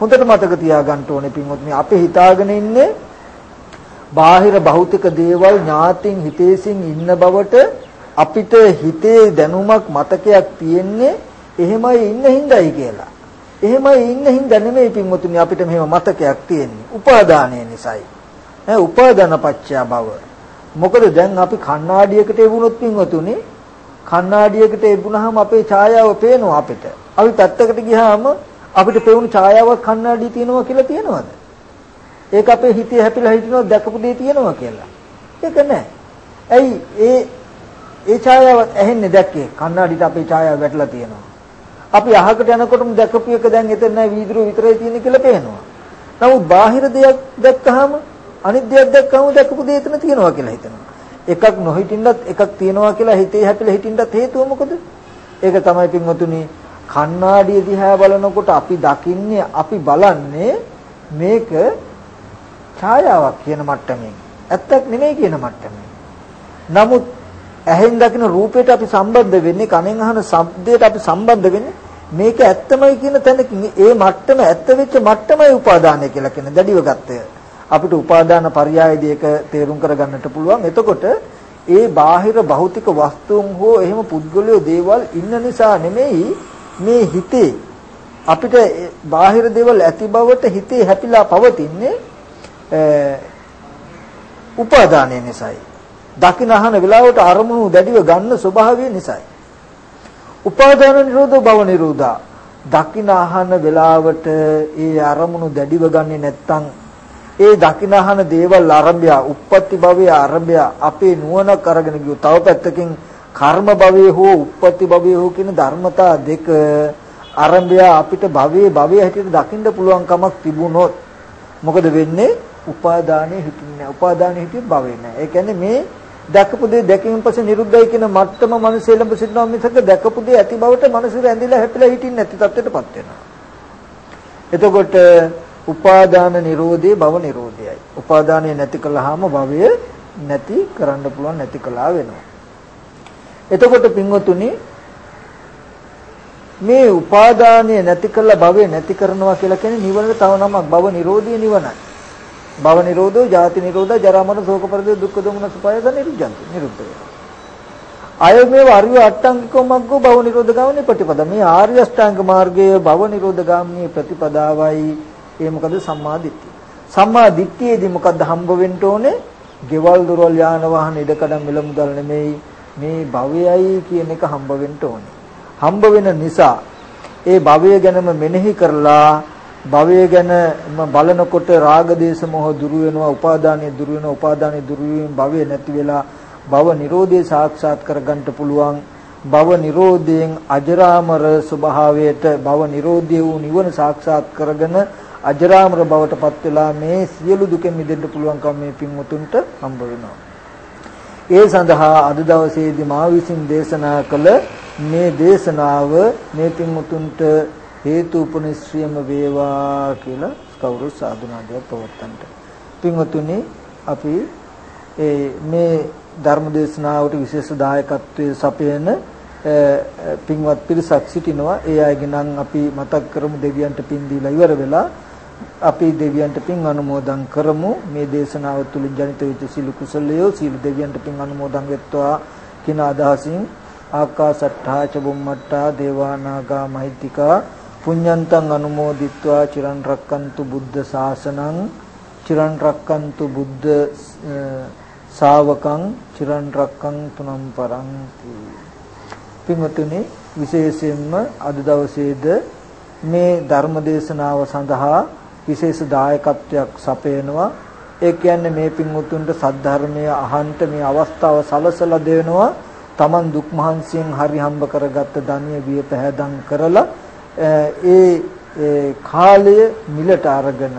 හොඳට මතක තියාගන්න ඕනේ පින්වත්නි අපි හිතාගෙන ඉන්නේ බාහිර භෞතික දේවල් ඥාතින් හිතේසින් ඉන්න බවට අපිට හිතේ දැනුමක් මතකයක් තියෙන්නේ එහෙමයි ඉන්න හිඳයි කියලා. එහෙමයි ඉන්න හින්දා නෙමෙයි පින්වතුනි අපිට මෙහෙම මතකයක් තියෙන්නේ. උපාදානය නිසායි. ඈ උපාදාන පත්‍ය බව. මොකද දැන් අපි කණ්ණාඩියකට එවුනොත් පින්වතුනි කණ්ණාඩියකට එවුනහම අපේ ඡායාව පේනවා අපිට. අපි පැත්තකට ගියාම අපිට පෙවුණු ඡායාවක් කණ්ණාඩිය තියෙනවා කියලා තියෙනවද? ඒක අපේ හිතේ හැපිලා හිටිනොත් දැකපු දේ තියෙනවා කියලා. ඒක නෑ. ඇයි ඒ ඒ ඡායාව ඇහෙන්නේ දැක්කේ කණ්ණාඩියට අපේ ඡායාව වැටලා තියෙනවා. අපි අහකට යනකොටම දැකපු එක දැන් එතන නෑ වීදුරුව විතරයි තියෙන්නේ කියලා පේනවා. නමුත් බාහිර දෙයක් දැක්කහම අනිත් දෙයක් දැක්කම දැකපු දේ එතන තියෙනවා කියලා හිතනවා. එකක් නොහිටින්නත් එකක් තියෙනවා කියලා හිතේ හැපිලා හිටින්නත් හේතුව මොකද? ඒක තමයි පින්වතුනි කණ්ණාඩිය දිහා බලනකොට අපි දකින්නේ අපි බලන්නේ මේක ඡායාවක් කියන මට්ටමින්. ඇත්තක් නෙමෙයි කියන මට්ටමින්. නමුත් ඇහෙන් දකින රූපයට අපි සම්බන්ධ වෙන්නේ කනෙන් අහන ශබ්දයට අපි සම්බන්ධ වෙන්නේ මේක ඇත්තමයි කියන තැනකින් ඒ මට්ටම ඇත්ත වෙච්ච මට්ටමයි උපාදානය කියලා කියන දැඩිව ගත්තය. අපිට උපාදාන පරයයදී ඒක තේරුම් කරගන්නට පුළුවන්. එතකොට ඒ බාහිර භෞතික වස්තුන් හෝ එහෙම පුද්ගලයෝ දේවල් ඉන්න නිසා නෙමෙයි මේ හිතේ අපිට බාහිර දේවල් ඇති බවට හිතේ හැපිලා පවතින්නේ උපාදානය නිසායි. දකින අහන වෙලාවට අරමුණු දැඩිව ගන්න ස්වභාවය නිසායි. උපාදාන නිරෝධ භව නිරෝධා දකින අහන වෙලාවට ඒ අරමුණු දැඩිව ගන්නේ නැත්තම් ඒ දකින අහන දේවල් ආරම්භය උප්පත්ති භවයේ ආරම්භය අපේ නුවණ කරගෙන ගියෝ තව පැත්තකින් කර්ම භවයේ හෝ උප්පත්ති භවයේ හෝ කියන ධර්මතා දෙක ආරම්භය අපිට භවයේ භවයේ හැටියට දකින්න පුළුවන් කමක් තිබුණොත් මොකද වෙන්නේ උපාදානෙ හිටින්නේ නැහැ. උපාදානෙ හිටියොත් භවෙ නැහැ. ඒ කියන්නේ මේ දැකපු දේ දැකීමෙන් පස්සේ නිරුද්ධයි කියන මට්ටම මනසේ ළඹ සිටිනවා මිසක දැකපු දේ ඇති බවට මනසේ ඇඳිලා හැපිලා හිටින්නේ නැති තත්ත්වයටපත් වෙනවා. එතකොට උපාදාන නිරෝධේ භව නිරෝධයයි. උපාදානය නැති කළාම භවය නැති කරන්න පුළුවන් නැති කළා වෙනවා. එතකොට පින්වතුනි මේ උපාදානය නැති කළ භවය නැති කරනවා කියලා කියන්නේ නිවනට තව නමක් භව නිරෝධී නිවනයි. භව නිරෝධෝ ජාති නිරෝධා ජරා මරණ ශෝක පරිදේ දුක්ඛ දෝමන සුපායස නිරුද්ධಂತಿ නිරුද්ධ වෙනවා. අය මේ වරිය අට්ටංගිකෝ මග්ගෝ භව නිරෝධ ගාමිනී ප්‍රතිපදා. මේ ආර්ය අෂ්ටාංග මාර්ගයේ භව නිරෝධ ගාමිනී ප්‍රතිපදාවයි ඒ මොකද සම්මා දිට්ඨිය. සම්මා දිට්ඨියේදී මොකද්ද හම්බ වෙන්න ඕනේ? ගෙවල් දොරවල් යාන වාහන ඉඩකඩම් මිල මුදල් නෙමෙයි මේ භවයයි කියන එක හම්බ වෙන්න ඕනේ. හම්බ වෙන නිසා ඒ භවය ගැනම මෙනෙහි කරලා භවය ගැන බලනකොට රාග දේශ මොහ දුරු වෙනවා උපාදානිය දුරු වෙනවා උපාදානිය දුරු වීම භවය නැති වෙලා භව නිරෝධය සාක්ෂාත් කරගන්න පුළුවන් භව නිරෝධයෙන් අජරාමර ස්වභාවයට භව නිරෝධය වූ නිවන සාක්ෂාත් කරගෙන අජරාමර බවට පත් වෙලා මේ සියලු දුකෙන් මිදෙන්න පුළුවන්කම මේ පින්වතුන්ට හම්බ වෙනවා. ඒ සඳහා අද දවසේදී මා විසින් දේශනා කළ මේ දේශනාව මේ පින්වතුන්ට හේතු උපනිශ්‍රියම වේවා කියලා කවුරු සාදුනාදයක් පවත්තන්ට. පින්වතුනි අපි ඒ මේ ධර්ම දේශනාවට විශේෂ දායකත්වයේ සපයන පින්වත් පිරිසක් සිටිනවා. ඒ අයගේ නම් අපි මතක් කරමු දෙවියන්ට පින් දීලා ඉවර වෙලා අපි දෙවියන්ට පින් අනුමෝදන් කරමු. මේ දේශනාව තුළින් ජනිත වෙච්ච සීල කුසලයෝ සීල දෙවියන්ට පින් අනුමෝදන් වෙත්වා කියන අදහසින් ආකාසට්ඨා ච බුම්මට්ඨා දේවානාගා මහිත්‍තිකා පුඤ්ඤන්තං අනුමෝදිත්වා චිරන් රක්칸තු බුද්ධ ශාසනං චිරන් රක්칸තු බුද්ධ ශාවකං චිරන් රක්කං තුනම් පරං පින්වතුනි විශේෂයෙන්ම අද දවසේද මේ ධර්ම දේශනාව සඳහා විශේෂ දායකත්වයක් සපයනවා. ඒ කියන්නේ මේ පින්වතුන්ට සද්ධර්මය අහන්ට මේ අවස්ථාව සලසලා දෙනවා. Taman දුක් මහන්සියෙන් හරි හම්බ කරගත්ත ධනිය විය පැහැදම් කරලා ඒ කාලය මිලට අරගෙන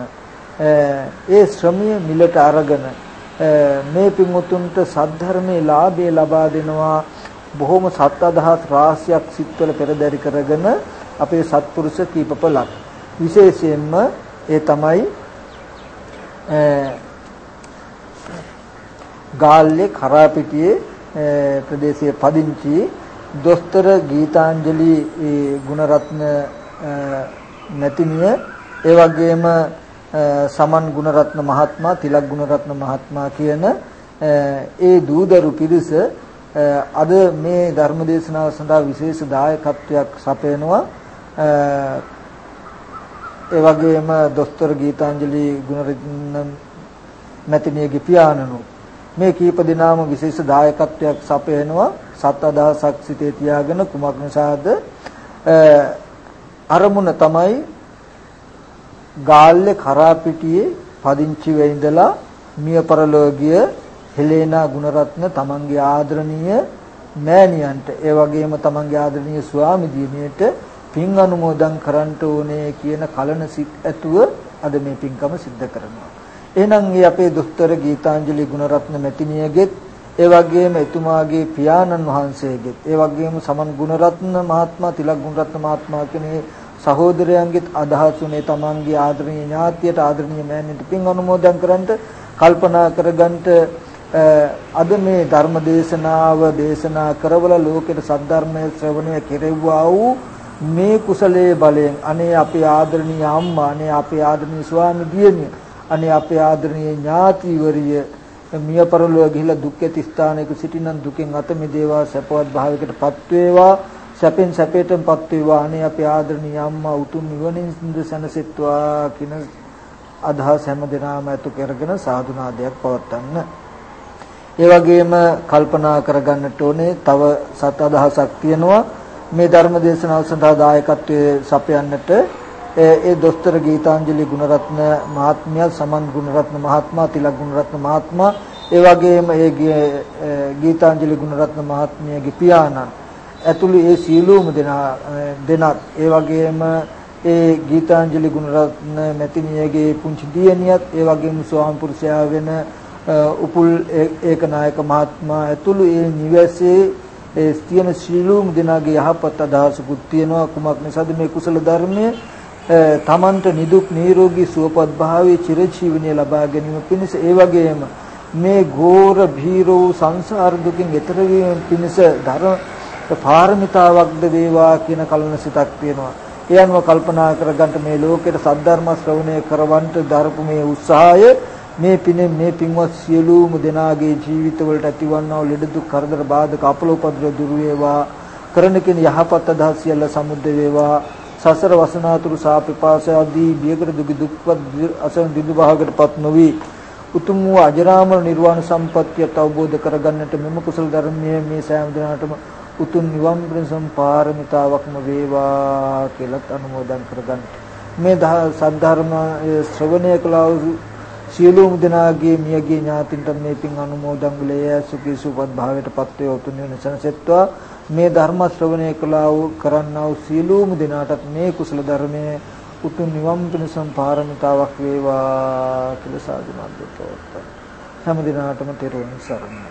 ඒ ශ්‍රමය මිලට අරගෙන මේ පිමුතුන්ට සද්ධර්මයේ ලාභය ලබා දෙනවා. බොහොම සත් අදහස් රාශියක් සිත්වල පෙරදරි කරගෙන අපේ සත්පුරුෂ කීපපලක් විශේෂයෙන්ම ඒ තමයි ගාල්ලේ කරාපිටියේ ප්‍රදේශයේ පදිංචි දොස්තර ගීතාංජලි ගුණරත්න නැතිනිය. ඒ වගේම සමන් ගුණරත්න මහත්මයා තිලක් ගුණරත්න මහත්මයා කියන ඒ දූදරු පිරිස අද මේ ධර්ම දේශනාව සඳහා විශේෂ දායකත්වයක් සපයනවා. ඒ වගේම දොස්තර ගීතාංජලි ගුණරත්න මැතිණියගේ පියාණනු මේ කීප දෙනාම විශේෂ දායකත්වයක් සපයනවා සත් අදහසක් සිටේ තියාගෙන කුමක් නිසාද අරමුණ තමයි ගාල්ලේ කරාපිටියේ පදිංචි වෙඳලා මිය පරලෝකීය හෙලේනා ගුණරත්න තමන්ගේ ආදරණීය මෑණියන්ට ඒ වගේම තමන්ගේ ආදරණීය ස්වාමි දිනියට පින් අනුමෝදන් කරන්න ඕනේ කියන කලන සිත් ඇතුව අද මේ පින්කම සිද්ධ කරනවා. එහෙනම් මේ අපේ දොස්තර ගීතාංජලි ගුණරත්න මැතිණියගෙත් ඒ වගේම එතුමාගේ පියාණන් වහන්සේගෙත් ඒ වගේම සමන් ගුණරත්න මහත්මයා තිලක් ගුණරත්න මහත්මයා කියන සහෝදරයන්ගෙත් අදහස් උනේ තමන්ගේ ආදරණීය ඥාතියට ආදරණීය මෑණියන්ට පින් අනුමෝදන් කරන්නට කල්පනා කරගන්නට අද මේ ධර්ම දේශනාව දේශනා කරවල ලෝකෙට සද්ධර්මයේ ශ්‍රවණය කෙරෙව්වා වූ මේ කුසලයේ බලයෙන් අනේ අපේ ආදරණීය අම්මා අනේ අපේ ආදරණීය ස්වාමි දියණිය අනේ අපේ ආදරණීය ඥාතිවරිය මිය පරලොව ගිහිලා දුක් ඇති ස්ථානයක සිටිනන් දුකෙන් අත මිදේවා සපවත් භාවයකටපත් වේවා සැපෙන් සැපයටපත් වේවා අනේ අපේ ආදරණීය අම්මා උතුම් නිවනින් සැනසෙත්වා කියන අදහස් හැම දිනම ඇතු කරගෙන සාදුනාදයක් පවත්වන්න. ඒ වගේම කල්පනා කරගන්නට ඕනේ තව සත් අදහසක් තියෙනවා මේ ධර්ම දේශනාව සඳහා දායකත්වයේ සපයන්නට ඒ දොස්තර ගීතාංජලි ගුණරත්න මහත්මිය සමන් ගුණරත්න මහත්මයා තිලක් ගුණරත්න මහත්මයා ඒ වගේම ඒ ගීතාංජලි ගුණරත්න මහත්මියගේ පියාණන්. ඇතුළු ඒ සීලූම දෙනා දෙනත්. ඒ වගේම ඒ ගීතාංජලි ගුණරත්න මැතිණියගේ පුංචි දියණියත් ඒ වගේම ස්වාමි පුරුෂයා වෙන උපුල් ඒකනායක මහත්මයා ඇතුළු ඒ නිවසේ ඒ තියෙන සීලූම දෙනාගේ යහපත් අදහසකුත් තියෙනවා. කුමක් නිසාද? මේ කුසල ධර්මයේ තමන්ට නිදුක් නිරෝගී සුවපත් භාවයේ චිරජීවනය ලබා ගැනීම පිණිස ඒ වගේම මේ ඝෝර භීරෝ සංසාර දුකින් එතර වීම පිණිස ධර්ම පාරමිතාවක්ද වේවා කියන කලන සිතක් තියෙනවා. ඒ අනුව කල්පනා කරගන්න මේ ලෝකෙට සද්ධර්ම ශ්‍රවණය කරවන්ට දරපු මේ උත්සාහය මේ පිනේ මේ පින්වත් සියලුම දෙනාගේ ජීවිතවලට ඇතිවන්නා වූ ලෙඩ දුක් කරදර බාධක අපලෝපද්‍ර දුර වේවා කරන කෙන යහපත් අදහස් සියල්ල සමුද්ද වේවා සසර වසනාතුරු සාපිපාස ආදී බියකට දුක දුක්වත් අසන දිදු භාගයටපත් නොවි උතුම් වූ අජරාමර නිර්වාණ සම්පත්තිය අවබෝධ කරගන්නට මෙම කුසල ධර්මයේ මේ සෑම දිනකටම උතුම් නිවන් පිණසම් පාරමිතාවක්ම වේවා කියලාත් අනුමෝදන් කරගන්න. මේ සද්ධර්ම ශ්‍රවණය කළා සියලුම දෙනාගේ මියගේ ඥාතින්ට මේ පින් අනුමෝදන් වලේ සුඛී සුපත් භාවයටපත් වේ උතුම් නිවන සනසෙත්වා මේ ධර්ම ශ්‍රවණය කළා වූ කරන්නා වූ සියලුම දෙනාටත් මේ කුසල ධර්මයේ උතුම් නිවන් පිණසම් පාරමිතාවක් වේවා කියලා සාදුනාත් පවත්තා හැම දිනාටම තෙරුවන් සරණයි.